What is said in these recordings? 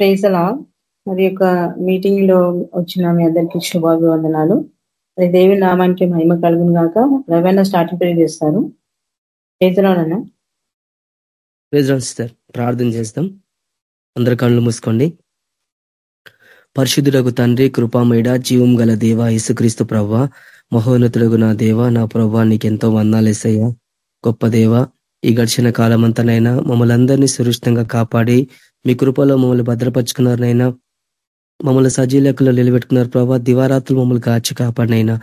ప్రేజలా మరి యొక్క మీటింగ్లో వచ్చిన మీ అందరికీ శుభాభివందనాలు. దేవి నామానికి మహిమ కలుగును గాక. రవైనా స్టార్టింగ్ ప్రే చేస్తారు ప్రేజలాడన్నా సార్ ప్రార్థన చేస్తాం. అందరి కళ్ళు మూసుకోండి. పరిశుద్ధులకు తండ్రి కృపామేడ జీవం గల దేవ యేసుక్రీస్తు ప్రవ్వ. మహోన్నతుడుగు నా దేవ నా ప్రవ్వ నీకెంతో వందాలేసయ్యా గొప్ప దేవ ఈ గడిచిన కాలమంతనైనా మమ్మల్ని అందరినీ సురక్షితంగా కాపాడి మీ కృపలో మమ్మల్ని భద్రపరుచుకున్నారనైనా. మమ్మల్ని సజీలకులు నిలబెట్టుకున్నారు ప్రభా. దివారాత్రులు మమ్మల్ని కాచి కాపాడినైనా.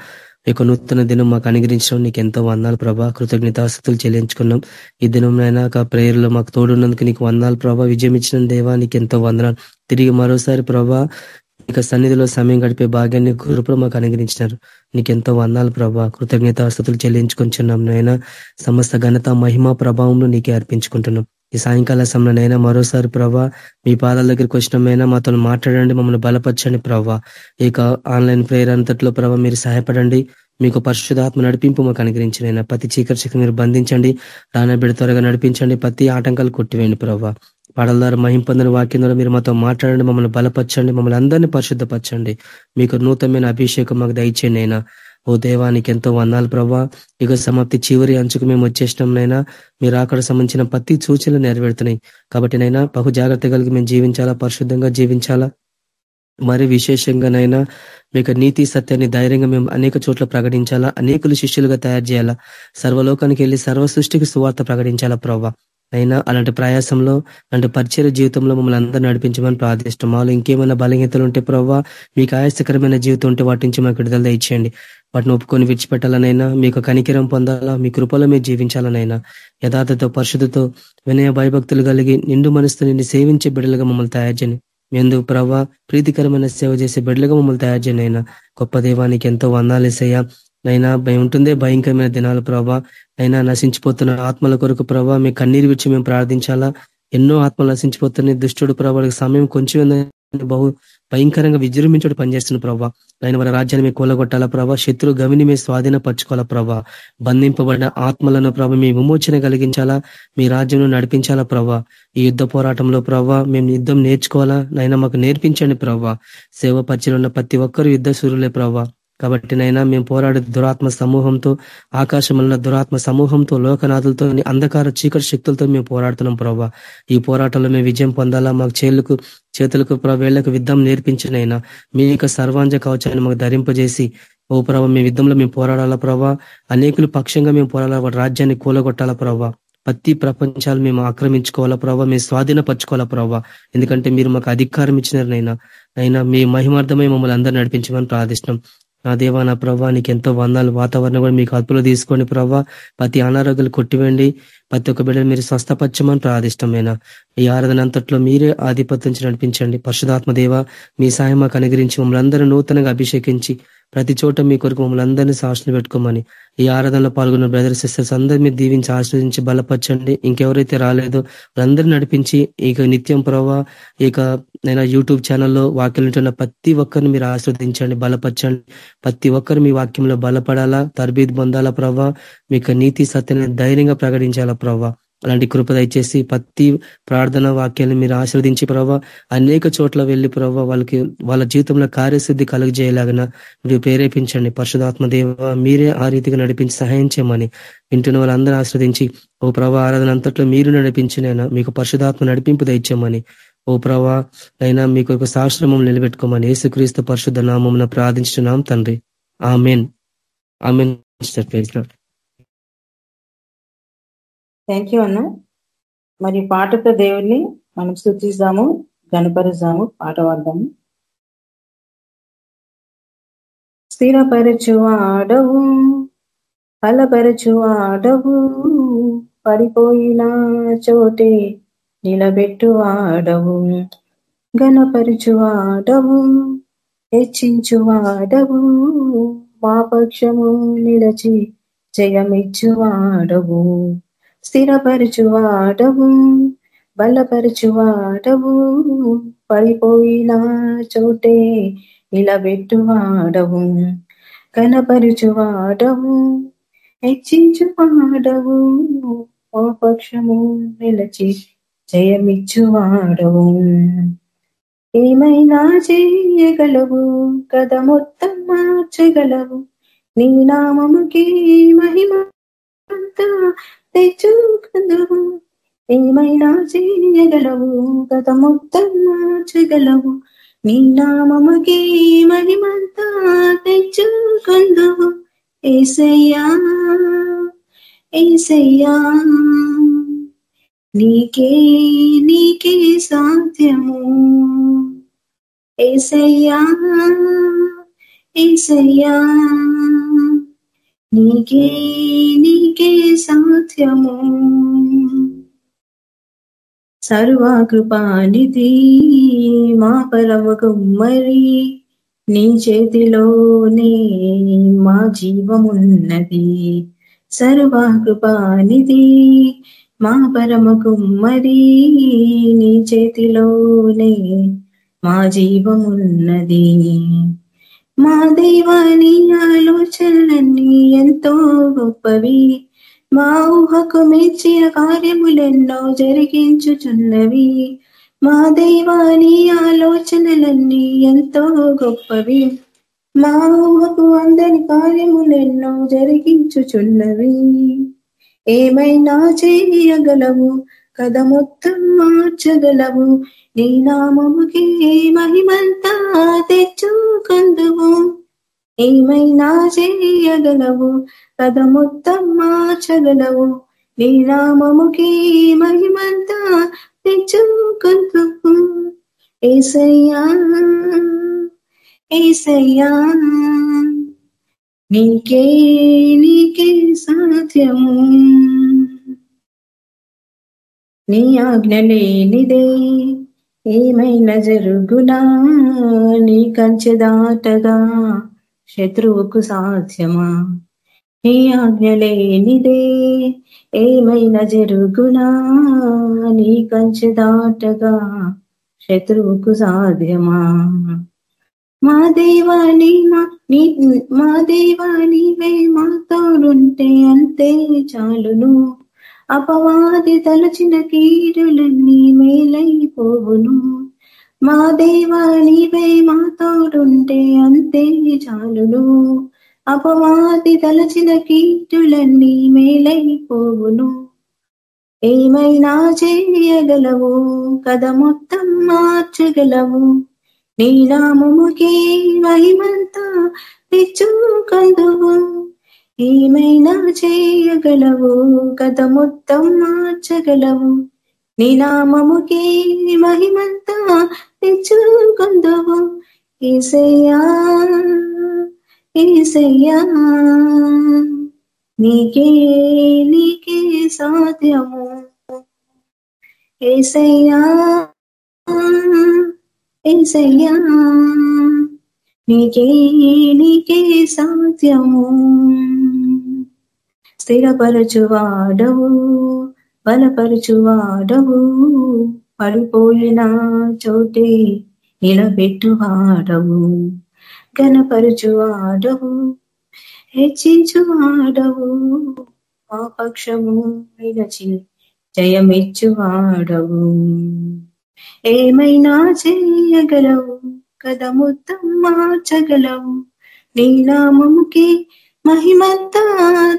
యొక్క నూతన దినం మాకు అనుగ్రహించడం నీకు ఎంతో వందాలు ప్రభా. కృతజ్ఞతాస్తులు చెల్లించుకున్నాం. ఈ దినంనైనా ఆ ప్రేయర్లో మాకు తోడున్నందుకు నీకు వందాలు ప్రభా. విజయం ఇచ్చిన దేవా నీకు ఎంతో వందనాలు. తిరిగి మరోసారి ప్రభా ఇక సన్నిధిలో సమయం గడిపే భాగ్యాన్ని కృపలు మాకు అనుగ్రహించినారు. నీకెంతో వందాలు ప్రభా. కృతజ్ఞతాస్తుతులు చెల్లించుకుంటున్నాం నైనా. సమస్త ఘనత మహిమ ప్రభావంలో నీకే అర్పించుకుంటున్నాం. ఈ సాయంకాల సమయంలోనైనా మరోసారి ప్రభా మీ పాదాల దగ్గరికి వచ్చినమైనా మాతో మాట్లాడండి మమ్మల్ని బలపరచండి ప్రభా. ఇక ఆన్లైన్ ప్రేయర్ అంతట్లో ప్రభా మీరు సహాయపడండి మీకు పరిశుధాత్మ నడిపింపు మాకు అనుగ్రహించిన ప్రతి చీకటి శక్తి మీరు బంధించండి రానబిడ త్వరగా నడిపించండి ప్రతి ఆటంకాలు కొట్టివేయండి ప్రభా. పాడల ద్వారా మహింపొందిన వాక్యం ద్వారా మీరు మాతో మాట్లాడండి మమ్మల్ని బలపరచండి మమ్మల్ని అందరినీ పరిశుద్ధపరచండి. మీకు నూతనమైన అభిషేకం మాకు దయచేయండి అయినా. ఓ దేవానికి ఎంతో వందాలు ప్రభా. యుగ సమాప్తి చివరి అంచుకు మేము వచ్చేసినాం నైనా. మీరు అక్కడ సంబంధించిన ప్రతి సూచనలు నెరవేరుతున్నాయి. కాబట్టి నైనా బహు జాగ్రత్త కలిగి మేము జీవించాలా? పరిశుద్ధంగా జీవించాలా? మరి విశేషంగానైనా మీకు నీతి సత్యాన్ని ధైర్యంగా మేము అనేక చోట్ల ప్రకటించాలా? అనేకులు శిష్యులుగా తయారు చేయాలా? సర్వలోకానికి వెళ్ళి సర్వ సృష్టికి సువార్త ప్రకటించాలా ప్రభావ అయినా అలాంటి ప్రయాసంలో అలాంటి పరిచయ జీవితంలో మమ్మల్ని అందరూ నడిపించమని ప్రార్థిష్టం మాలో ఇంకేమైనా బలహీనతలు ఉంటే ప్రవ్వా మీకు ఆయాసకరమైన జీవితం ఉంటే వాటి నుంచి మాకు విడుదల ఇచ్చేయండి వాటిని ఒప్పుకొని విడిచిపెట్టాలనైనా మీకు కనికిరం పొందాలా మీ కృపలో మీరు జీవించాలనైనా యథార్థతో పరిశుద్ధతో వినయ భయభక్తులు కలిగి నిండు మనసుతో నిన్ను సేవించే బిడ్డలుగా మమ్మల్ని తయారు చేయని ఎందుకు ప్రవ్వా ప్రీతికరమైన సేవ చేసే బిడ్డలుగా మమ్మల్ని తయారు చేయనైనా గొప్ప దేవానికి ఎంతో వందాలేసయ్యా నైనా భయం ఉంటుందే భయంకరమైన దినాలు ప్రభా. అయినా నశించిపోతున్న ఆత్మల కొరకు ప్రభా మీ కన్నీరు విచ్చి మేము ప్రార్థించాలా? ఎన్నో ఆత్మలు నశించిపోతున్నాయి. దుష్టుడు ప్రభావానికి సమయం కొంచెం బహు భయంకరంగా విజృంభించుడు పనిచేస్తున్న ప్రభా. ఆయన వారి రాజ్యాన్ని మీ కూలగొట్టాలా ప్రభా? శత్రు గమిని మీ స్వాధీనపరచుకోవాలా ప్రభా? బంధింపబడిన ఆత్మలను ప్రభా మీ విమోచన కలిగించాలా? మీ రాజ్యంలో నడిపించాలా ప్రభా? ఈ యుద్ధ పోరాటంలో ప్రభా మేము యుద్ధం నేర్చుకోవాలా? నైనా మాకు నేర్పించండి ప్రభా. సేవ పరిచయం ఉన్న ప్రతి ఒక్కరు యుద్ధ సూర్యులే ప్రభా. కాబట్టి నైనా మేము పోరాడే దురాత్మ సమూహంతో ఆకాశంలో దురాత్మ సమూహంతో లోకనాథులతో అంధకార చీకటి శక్తులతో మేము పోరాడుతున్నాం ప్రభా. ఈ పోరాటంలో మేము విజయం పొందాలా? మాకు చేతులకు చేతులకు వేళ్ళకు యుద్ధం నేర్పించినైనా మీ యొక్క సర్వాంజ కవచాన్ని మాకు ధరింపజేసి ఓ ప్రభా మీ యుద్ధంలో మేము పోరాడాలా ప్రభా? అనేకులు పక్షంగా మేము పోరాడాల? రాజ్యాన్ని కూలగొట్టాలా ప్రభా? ప్రతి ప్రపంచాలు మేము ఆక్రమించుకోవాలా ప్రభావ మేము స్వాధీనపరచుకోవాలా ప్రభావ ఎందుకంటే మీరు మాకు అధికారం ఇచ్చినారు నైనా. అయినా మీ మహిమార్థమై మమ్మల్ని అందరూ నడిపించమని ప్రార్థిస్తున్నాం. నా దేవా నా ప్రభా నీకు ఎంతో వందాలు. వాతావరణం కూడా మీకు అదుపులో తీసుకోండి ప్రభా. ప్రతి అనారోగ్యాలు కొట్టివేండి ప్రతి ఒక్క బిడ్డను మీరు స్వస్థపచ్చమని ప్రాదిష్టమైన ఈ ఆరాధన అంతట్లో మీరే ఆధిపత్యం నడిపించండి. పరిశుధాత్మ దేవ మీ సాయం మాకు అనుగ్రహించి మమ్మల్ని అందరూ నూతనంగా అభిషేకించి ప్రతి చోట మీ కొరకు మమ్మల్ని అందరినీ సాక్షులు పెట్టుకోమని. ఈ ఆరాధనలో పాల్గొన్న బ్రదర్ సిస్టర్స్ అందరినీ మీరు దీవించి ఆశ్రదించి బలపరచండి. ఇంకెవరైతే రాలేదో వాళ్ళందరూ నడిపించి ఇక నిత్యం ప్రవా ఇక నేను యూట్యూబ్ ఛానల్లో వాక్యాలు ప్రతి ఒక్కరిని మీరు ఆశ్రవదించండి బలపరచండి. ప్రతి ఒక్కరు మీ వాక్యంలో బలపడాలా తరబీద్ పొందాలా ప్రవ్వా మీకు నీతి సత్యాన్ని ధైర్యంగా ప్రకటించాలా ప్రభా? అలాంటి కృప దయచేసి ప్రతి ప్రార్థన వాక్యాన్ని మీరు ఆశ్రవదించి ప్రభావ అనేక చోట్ల వెళ్ళి ప్రభావ వాళ్ళకి వాళ్ళ జీవితంలో కార్యసిద్ధి కలుగజేయలాగిన మీరు ప్రేరేపించండి. పరిశుధాత్మ దేవ మీరే ఆ రీతిగా నడిపించి సహాయం చేయమని వింటున్న వాళ్ళందరూ ఆశ్రదించి ఓ ప్రభా ఆరాధన అంతట్లో మీరు నడిపించినైనా మీకు పరిశుధాత్మ నడిపింపు దయచేయమని ఓ ప్రభా అయినా మీకు ఒక సాశ్రమం నిలబెట్టుకోమని యేసుక్రీస్తు పరిశుద్ధ నామం ప్రార్థించున్నాం తండ్రి. ఆమెన్. ఆమెన్. థ్యాంక్ యూ అన్న మరి పాటతో దేవుడిని మనం స్థుతిస్తాము గణపరుస్తాము పాట పాడదాము స్థిరపరచువాడవు ఫలపరచువాడవు పడిపోయిన చోటే నిలబెట్టువాడవు గణపరచువాడవు హెచ్చించువాడవు మా పక్షము నిలచి జయమిచ్చువాడవు స్థిరపరచువాడవు బలపరచువాడవు పడిపోయిన చోటే నిలబెట్టువాడవు కనపరుచువాడవు హెచ్చించువాడవు ఓ పక్షము నిలచి జయమిచ్చువాడవు ఏమైనా చేయగలవు కథ మొత్తం మార్చగలవు నీ నామముకి మహిమ తెచ్చుకుందువు ఏమైనా చేయగలవు గత మొత్తం మార్చగలవు నీ నామముకి మహిమంతా తెచ్చుకుందువు ఏసయ్యా ఏసయ్యా నీకే నీకే సాధ్యము ఏసయ్యా ఏసయ్యా. నీకే నీకే సాధ్యము. సర్వకృపానిది మా పరమ కుమ్మరి నీ చేతిలోనే మా జీవమున్నది. సర్వకృపానిది మా పరమ మరి నీ చేతిలోనే మా జీవమున్నది. మా దైవాని ఆలోచనలన్నీ ఎంతో గొప్పవి. మా ఊహకు మెచ్చిన కార్యములెన్నో జరిగించుచున్నవి. మా దైవాని ఆలోచనలన్నీ ఎంతో గొప్పవి. మా ఊహకు అందని కార్యములెన్నో జరిగించుచున్నవి. ఏమైనా చేయగలవు? కథ మొత్తం మార్చగలవు. నీ నామముకి మహిమంతా తెచ్చుకందువు ఏమైనా చేయగలవు. కథ మొత్తం మార్చగలవు. నీ నామముకి మహిమంతా తెచ్చుకందువు ఏసయ్యా ఏసయ్యా నీకే నీకే సాధ్యము. నీ ఆజ్ఞ లేనిదే ఏమైనా జరుగునా? నీ కంచె దాటగా శత్రువుకు సాధ్యమా? నీ ఆజ్ఞ లేనిదే ఏమైనా జరుగునా? నీ కంచె దాటగా శత్రువుకు సాధ్యమా? మా దేవాని మా దేవాని వే మాతోడుంటే అంతే చాలును. అపవాది తలచిన కీడులన్నీ మేలైపోవును. మా దేవాని వే మాతోడుంటే అంతే చాలును. అపవాది తలచిన కీటులన్నీ మేలైపోవును. ఏమైనా చేయగలవు? కథ మొత్తం మార్చగలవు. నీ నామముకి మహిమంతా తెచ్చుకందువు ఏమైనా చేయగలవు? కథ మొత్తం మార్చగలవు. నీ నామముకే మహిమంతా తెచ్చుకుందవు. ఏసయ్యా ఏసయ్యా నీకే నీకే సాధ్యము. ఏసయ్యా ఏసయ్యా నీకే నీకే సాధ్యము. స్థిరపరచువాడవు బలపరచువాడవు. పడిపోయిన చోటే నిలబెట్టువాడవు గణపరచువాడవు హెచ్చించువాడవు మా పక్షము నిలచి జయమిచ్చువాడవు. ఏమైనా చేయగలవు కథ మొత్తం మార్చగలవు నీనామముకి మహిమంతా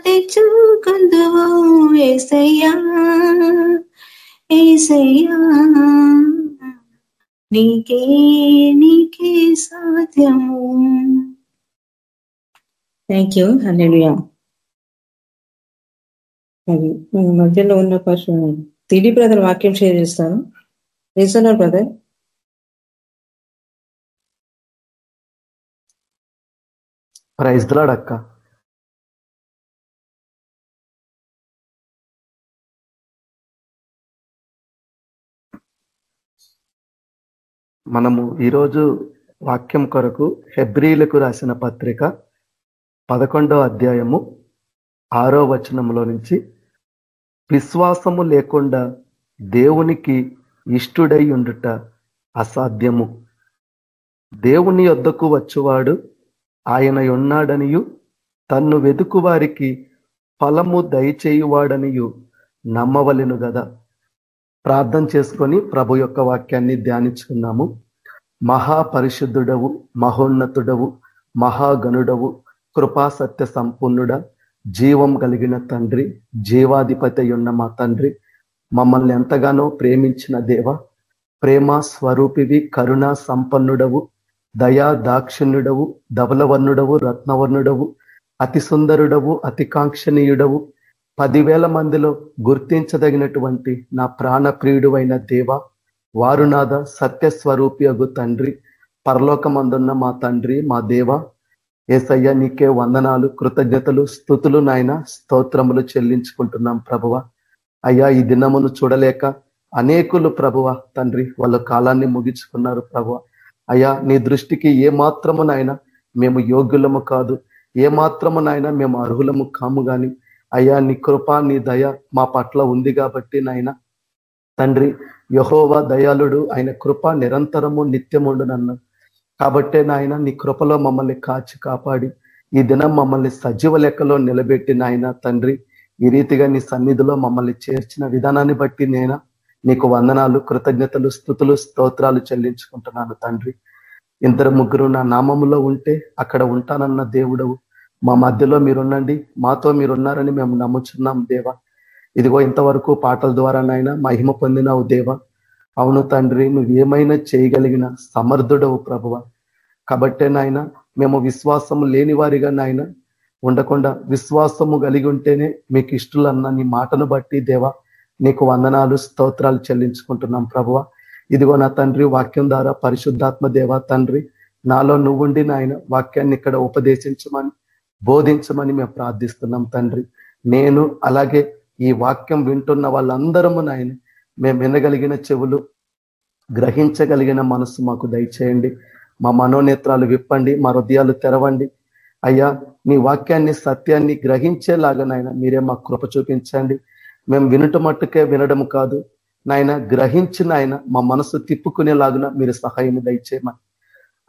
తెచ్చుకుందువు ఏసయ్యా ఏసయ్యా. నీకే నీకే సాధ్యము. థ్యాంక్ యూ హల్లెలూయా అది మధ్యలో ఉన్న పర్సన్ తిడి బ్రదర్ వాక్యం షేర్ చేస్తాను. చేస్తున్నారు బ్రదర్? ప్రైజ్ అక్క మనము ఈరోజు వాక్యం కొరకు హెబ్రిలకు రాసిన పత్రిక పదకొండో అధ్యాయము ఆరో వచనంలో నుంచి విశ్వాసము లేకుండా దేవునికి ఇష్టుడై ఉండుట అసాధ్యము. దేవుని యొద్దకు వచ్చువాడు ఆయన ఉన్నాడనియు తన్ను వెతుకు వారికి ఫలము దయచేయువాడనియు నమ్మవలెను గదా. ప్రార్థన చేసుకొని ప్రభు యొక్క వాక్యాన్ని ధ్యానించుకున్నాము. మహాపరిశుద్ధుడవు మహోన్నతుడవు మహాగణుడవు కృపా సత్య సంపూర్ణుడ జీవం కలిగిన తండ్రి జీవాధిపతి ఉన్న మా తండ్రి మమ్మల్ని ఎంతగానో ప్రేమించిన దేవ ప్రేమ స్వరూపివి కరుణ సంపన్నుడవు దయా దాక్షిణ్యుడవు ధవలవర్ణుడవు రత్నవర్ణుడవు అతి సుందరుడవు అతికాంక్షణీయుడవు పదివేల మందిలో గుర్తించదగినటువంటి నా ప్రాణప్రియుడు అయిన దేవ వారునాథ సత్యస్వరూపియగు తండ్రి పరలోకమందున్న మా తండ్రి మా దేవ ఏసయ్య నీకే వందనాలు కృతజ్ఞతలు స్థుతులు నాయన స్తోత్రములు చెల్లించుకుంటున్నాం ప్రభువ. అయ్యా ఈ దినమును చూడలేక అనేకులు ప్రభువ తండ్రి వాళ్ళ కాలాన్ని ముగించుకున్నారు ప్రభువ. అయ్యా నీ దృష్టికి ఏ మాత్రము నాయన మేము యోగ్యులము కాదు ఏ మాత్రము నాయన మేము అర్హులము కాము కానీ అయ్యా నీ కృప నీ దయ మా పట్ల ఉంది కాబట్టి నాయన. తండ్రి యహోవ దయాళుడు ఆయన కృప నిరంతరము నిత్యముండు నన్ను. కాబట్టే నాయన నీ కృపలో మమ్మల్ని కాచి కాపాడి ఈ దినం మమ్మల్ని సజీవ లెక్కలో నిలబెట్టి నాయన తండ్రి ఈ రీతిగా నీ సన్నిధిలో మమ్మల్ని చేర్చిన విధానాన్ని బట్టి నేను నీకు వందనాలు కృతజ్ఞతలు స్థుతులు స్తోత్రాలు చెల్లించుకుంటున్నాను తండ్రి. ఇద్దరు ముగ్గురు నా నామములో ఉంటే అక్కడ ఉంటానన్న దేవుడవు. మా మధ్యలో మీరున్నండి మాతో మీరున్నారని మేము నమ్ముచున్నాం దేవా. ఇదిగో ఇంతవరకు పాటల ద్వారా నాయన మహిమ పొందినావు దేవ. అవును తండ్రి నువ్వు ఏమైనా చేయగలిగిన సమర్థుడవు ప్రభువ. కాబట్టే నాయన మేము విశ్వాసము లేని వారిగా నాయన ఉండకుండా విశ్వాసము కలిగి ఉంటేనే మీకు ఇష్టలన్న నీ మాటను బట్టి దేవా నీకు వందనాలు స్తోత్రాలు చెల్లించుకుంటున్నాం ప్రభువ. ఇదిగో నా తండ్రి వాక్యం ద్వారా పరిశుద్ధాత్మ దేవ తండ్రి. నాలో నువ్వుండి నాయన వాక్యాన్ని ఇక్కడ ఉపదేశించమని బోధించమని మేము ప్రార్థిస్తున్నాం తండ్రి. నేను అలాగే ఈ వాక్యం వింటున్న వాళ్ళందరము నాయన మేము వినగలిగిన చెవులు గ్రహించగలిగిన మనసు మాకు దయచేయండి. మా మనోనేత్రాలు విప్పండి మా హృదయాలు తెరవండి. అయ్యా నీ వాక్యాన్ని సత్యాన్ని గ్రహించేలాగా నాయన మీరే మా కృప చూపించండి. మేము వినుట మట్టుకే వినడం కాదు. నాయన గ్రహించిన ఆయన మా మనసు తిప్పుకునేలాగున మీరు సహాయం దయచేయమని.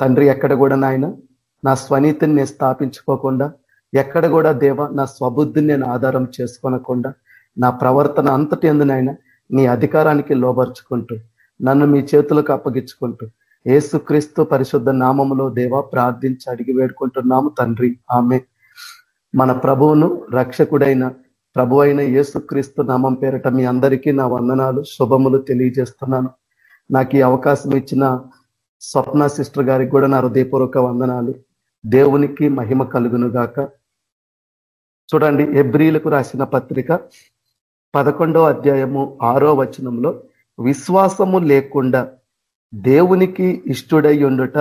తండ్రి ఎక్కడ కూడా నాయన నా స్వనీతిని నేను స్థాపించుకోకుండా ఎక్కడ కూడా దేవ నా స్వబుద్ధిని నేను ఆధారం చేసుకోనకుండా నా ప్రవర్తన అంతటి ఎందునైనా నీ అధికారానికి లోబర్చుకుంటూ నన్ను మీ చేతులకు అప్పగించుకుంటూ ఏసుక్రీస్తు పరిశుద్ధ నామములో దేవ ప్రార్థించి అడిగి వేడుకుంటున్నాము తండ్రి. ఆమె. మన ప్రభువును రక్షకుడైన ప్రభు అయిన యేసుక్రీస్తు నామం పేరట మీ అందరికీ నా వందనాలు శుభములు తెలియజేస్తున్నాను. నాకు ఈ అవకాశం ఇచ్చిన స్వప్న సిస్టర్ గారికి కూడా నా హృదయపూర్వక వందనాలు. దేవునికి మహిమ కలుగునుగాక. చూడండి ఎబ్రిలకు రాసిన పత్రిక పదకొండో అధ్యాయము ఆరో వచనంలో విశ్వాసము లేకుండా దేవునికి ఇష్టుడై ఉండుట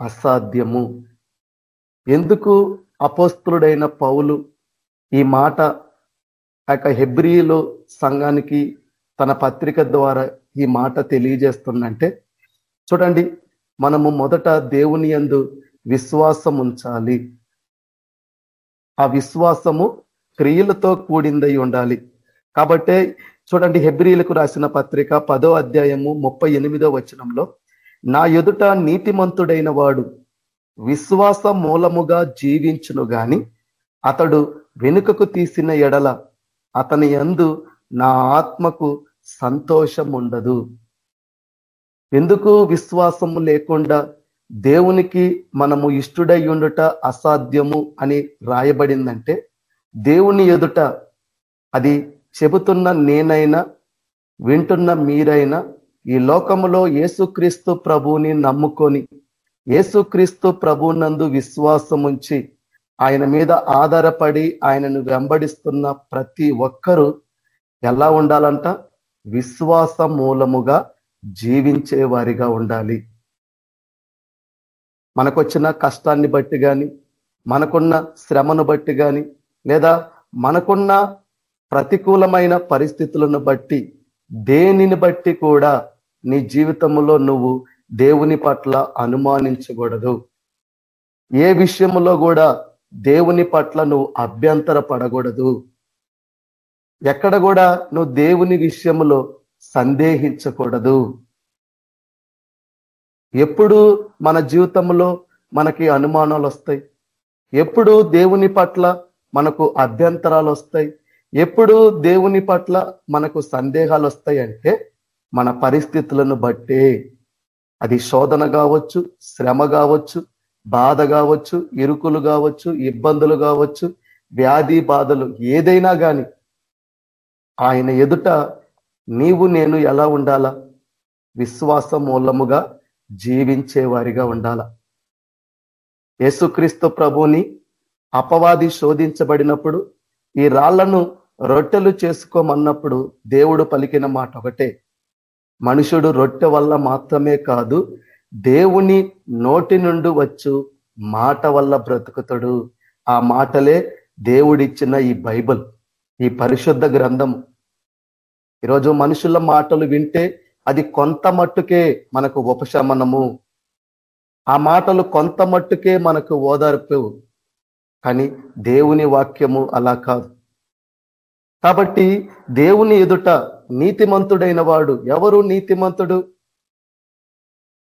అసాధ్యము. ఎందుకు అపోస్తుడైన పౌలు ఈ మాట ఆ హెబ్రిలో సంఘానికి తన పత్రిక ద్వారా ఈ మాట తెలియజేస్తుందంటే చూడండి మనము మొదట దేవుని యందు విశ్వాసం ఉంచాలి ఆ విశ్వాసము క్రియలతో కూడిందై ఉండాలి. కాబట్టే చూడండి హెబ్రిలకు రాసిన పత్రిక పదో అధ్యాయము ముప్పై ఎనిమిదో వచనంలో నా ఎదుట నీతిమంతుడైన వాడు విశ్వాస మూలముగా జీవించును గాని అతడు వెనుకకు తీసిన ఎడల అతని యందు నా ఆత్మకు సంతోషం ఉండదు ఎందుకు విశ్వాసము లేకుండా దేవునికి మనము ఇష్టడై ఉండుట అసాధ్యము అని రాయబడిందంటే దేవుని ఎదుట అది చెబుతున్న నేనైనా వింటున్న మీరైనా ఈ లోకములో ఏసుక్రీస్తు ప్రభువుని నమ్ముకొని ఏసుక్రీస్తు ప్రభునందు విశ్వాసముంచి ఆయన మీద ఆధారపడి ఆయనను వెంబడిస్తున్న ప్రతి ఒక్కరూ ఎలా ఉండాలంట? విశ్వాస మూలముగా జీవించే వారిగా ఉండాలి. మనకొచ్చిన కష్టాన్ని బట్టి కానీ మనకున్న శ్రమను బట్టి కానీ లేదా మనకున్న ప్రతికూలమైన పరిస్థితులను బట్టి దేనిని బట్టి కూడా నీ జీవితంలో నువ్వు దేవుని పట్ల అనుమానించకూడదు. ఏ విషయంలో కూడా దేవుని పట్ల నువ్వు అభ్యంతర పడకూడదు ఎక్కడ కూడా నువ్వు దేవుని విషయంలో సందేహించకూడదు. ఎప్పుడు మన జీవితంలో మనకి అనుమానాలు వస్తాయి? ఎప్పుడు దేవుని పట్ల మనకు అభ్యంతరాలు వస్తాయి? ఎప్పుడు దేవుని పట్ల మనకు సందేహాలు వస్తాయి అంటే మన పరిస్థితులను బట్టే. అది శోధన కావచ్చు శ్రమ కావచ్చు బాధ కావచ్చు ఇరుకులు కావచ్చు ఇబ్బందులు కావచ్చు వ్యాధి బాధలు ఏదైనా కానీ ఆయన ఎదుట నీవు నేను ఎలా ఉండాలా? విశ్వాస మూలముగా జీవించేవారిగా ఉండాల. యేసుక్రీస్తు ప్రభుని అపవాది శోధించబడినప్పుడు ఈ రాళ్ళను రొట్టెలు చేసుకోమన్నప్పుడు దేవుడు పలికిన మాట ఒకటే మనుషుడు రొట్టె వల్ల మాత్రమే కాదు దేవుని నోటి నుండి వచ్చు మాట వల్ల బ్రతుకుతాడు. ఆ మాటలే దేవుడిచ్చిన ఈ బైబిల్ ఈ పరిశుద్ధ గ్రంథము. ఈరోజు మనుషుల మాటలు వింటే అది కొంత మట్టుకే మనకు ఉపశమనము. ఆ మాటలు కొంత మట్టుకే మనకు ఓదార్పు. కానీ దేవుని వాక్యము అలా కాదు. కాబట్టి దేవుని ఎదుట నీతిమంతుడైన వాడు ఎవరు నీతిమంతుడు?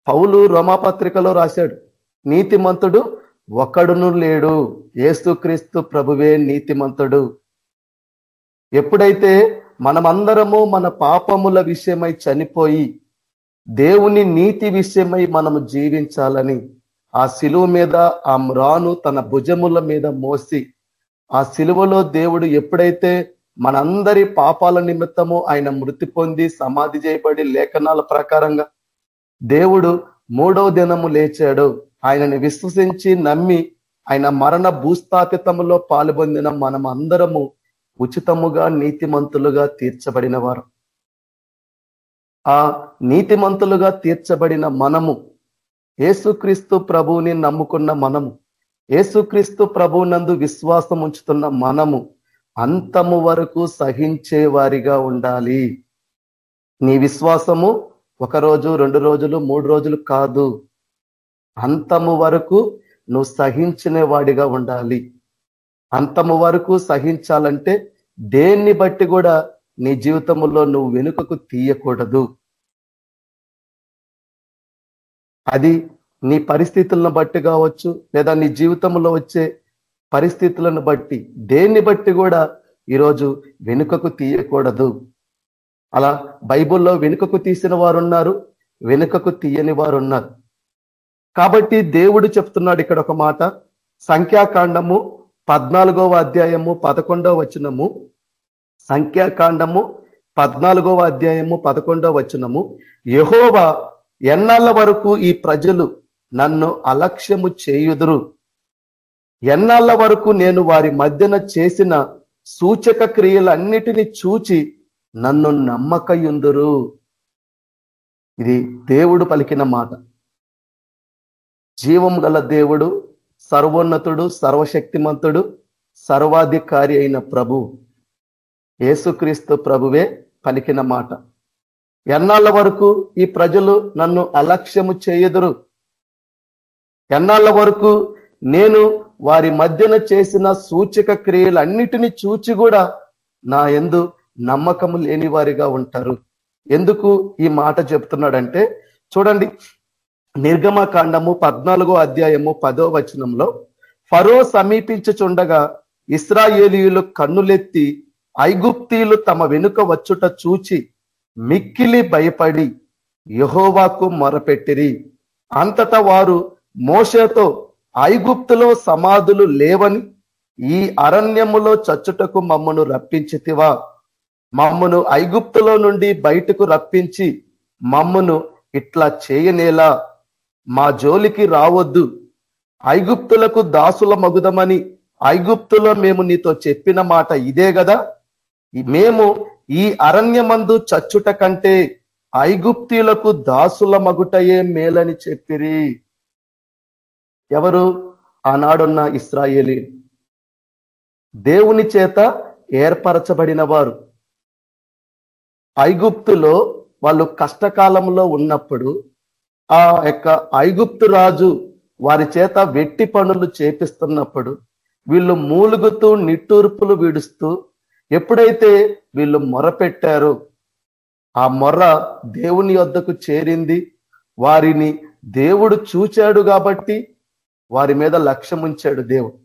పౌలు రమాపత్రికలో రాశాడు నీతిమంతుడు ఒకడును లేడు. ఏసుక్రీస్తు ప్రభువే నీతిమంతుడు. ఎప్పుడైతే మనమందరము మన పాపముల విషయమై చనిపోయి దేవుని నీతి విషయమై మనము జీవించాలని ఆ శిలువ మీద ఆ మ్రాను తన భుజముల మీద మోసి ఆ శిలువలో దేవుడు ఎప్పుడైతే మనందరి పాపాల నిమిత్తము ఆయన మృతి పొంది సమాధి చేయబడి లేఖనాల ప్రకారంగా దేవుడు మూడవ దినము లేచాడు. ఆయనని విశ్వసించి నమ్మి ఆయన మరణ భూస్థాపితములో పాల్పొందిన మనం అందరము ఉచితముగా నీతిమంతులుగా తీర్చబడిన వారు ఆ నీతిమంతులుగా తీర్చబడిన మనము ఏసుక్రీస్తు ప్రభువుని నమ్ముకున్న మనము ఏసుక్రీస్తు ప్రభువునందు విశ్వాసం ఉంచుతున్న మనము అంతము వరకు సహించే వారిగా ఉండాలి. నీ విశ్వాసము ఒక రోజు రెండు రోజులు మూడు రోజులు కాదు. అంతము వరకు నువ్వు సహించిన వాడిగా ఉండాలి. అంతము వరకు సహించాలంటే దేన్ని బట్టి కూడా నీ జీవితంలో నువ్వు వెనుకకు తీయకూడదు? అది నీ పరిస్థితులను బట్టి కావచ్చు లేదా నీ జీవితంలో వచ్చే పరిస్థితులను బట్టి దేన్ని బట్టి కూడా ఈరోజు వెనుకకు తీయకూడదు? అలా బైబుల్లో వెనుకకు తీసిన వారు ఉన్నారు వెనుకకు తీయని వారు ఉన్నారు కాబట్టి దేవుడు చెప్తున్నాడు ఇక్కడ ఒక మాట సంఖ్యాకాండము పద్నాలుగవ అధ్యాయము పదకొండవ వచనము సంఖ్యాకాండము పద్నాలుగవ అధ్యాయము పదకొండవ వచనము. యహోవా ఎన్నాళ్ళ వరకు ఈ ప్రజలు నన్ను అలక్ష్యము చేయుదురు? ఎన్నాళ్ళ వరకు నేను వారి మధ్యన చేసిన సూచక క్రియలన్నిటిని చూచి నన్ను నమ్మకయుందురు? ఇది దేవుడు పలికిన మాట. జీవం గల దేవుడు సర్వోన్నతుడు సర్వశక్తిమంతుడు సర్వాధికారి అయిన ప్రభు. యేసుక్రీస్తు ప్రభువే పలికిన మాట. ఎన్నాళ్ళ వరకు ఈ ప్రజలు నన్ను అలక్ష్యము చేయదురు? ఎన్నాళ్ళ వరకు నేను వారి మధ్యన చేసిన సూచక క్రియలన్నిటినీ చూచి కూడా నా ఎందు నమ్మకము లేని వారిగా ఉంటారు. ఎందుకు ఈ మాట చెప్తున్నాడంటే చూడండి నిర్గమకాండము పద్నాలుగో అధ్యాయము పదో వచనంలో ఫరో సమీపించుచుండగా ఇస్రాయేలీయులు కన్నులెత్తి ఐగుప్తీలు తమ వెనుక వచ్చుట చూచి మిక్కిలి భయపడి యహోవాకు మొరపెట్టిరి. అంతటా వారు మోషతో ఐగుప్తులో సమాధులు లేవని ఈ అరణ్యములో చచ్చుటకు మమ్మను రప్పించితివా. మమ్మను ఐగుప్తులో నుండి బయటకు రప్పించి మమ్మను ఇట్లా చేయనేలా? మా జోలికి రావద్దు. ఐగుప్తులకు దాసుల మగుదమని ఐగుప్తులో మేము నీతో చెప్పిన మాట ఇదే కదా మేము ఈ అరణ్యమందు చచ్చుట కంటే ఐగుప్తీలకు దాసుల మగుటయే మేలని చెప్పిరి. ఎవరు? ఆనాడున్న ఇస్రాయేలీ. దేవుని చేత ఏర్పరచబడిన వారు ఐగుప్తులో వాళ్ళు కష్టకాలంలో ఉన్నప్పుడు ఆ యొక్క ఐగుప్తు రాజు వారి చేత వెట్టి పనులు చేపిస్తున్నప్పుడు వీళ్ళు మూలుగుతూ నిట్టూర్పులు విడుస్తూ ఎప్పుడైతే వీళ్ళు మొరపెట్టారో ఆ మొర్ర దేవుని వద్దకు చేరింది. వారిని దేవుడు చూచాడు కాబట్టి వారి మీద లక్ష్యం ఉంచాడు దేవుడు.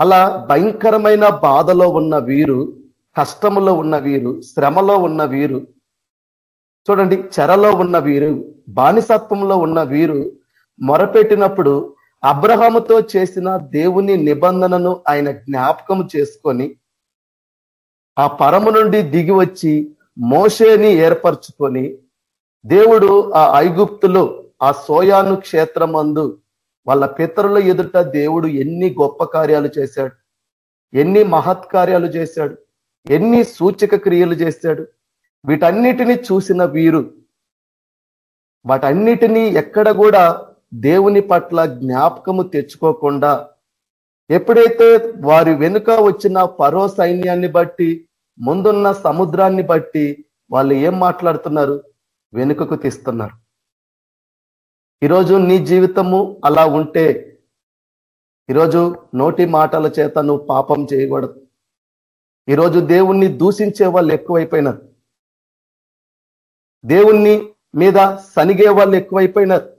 అలా భయంకరమైన బాధలో ఉన్న వీరు కష్టములో ఉన్న వీరు శ్రమలో ఉన్న వీరు చూడండి చెరలో ఉన్న వీరు బానిసత్వంలో ఉన్న వీరు మొరపెట్టినప్పుడు అబ్రహాముతో చేసిన దేవుని నిబంధనను ఆయన జ్ఞాపకం చేసుకొని ఆ పరము నుండి దిగి వచ్చి మోషేని ఏర్పరచుకొని దేవుడు ఆ ఐగుప్తులో ఆ సోయాను క్షేత్రమందు వాళ్ళ పితరుల ఎదుట దేవుడు ఎన్ని గొప్ప కార్యాలు చేశాడు ఎన్ని మహత్కార్యాలు చేశాడు ఎన్ని సూచక క్రియలు చేశాడు. వీటన్నిటిని చూసిన వీరు వాటన్నిటినీ ఎక్కడ కూడా దేవుని పట్ల జ్ఞాపకము తెచ్చుకోకుండా ఎప్పుడైతే వారి వెనుక వచ్చిన పరో సైన్యాన్ని బట్టి ముందున్న సముద్రాన్ని బట్టి వాళ్ళు ఏం మాట్లాడుతున్నారు? వెనుకకు తీస్తున్నారు. ఈరోజు నీ జీవితము అలా ఉంటే ఈరోజు నోటి మాటల చేత నువ్వు పాపం చేయకూడదు. ఈరోజు దేవుణ్ణి దూషించే వాళ్ళు ఎక్కువైపోయినారు. దేవుణ్ణి మీద సనిగే వాళ్ళు ఎక్కువైపోయినారు.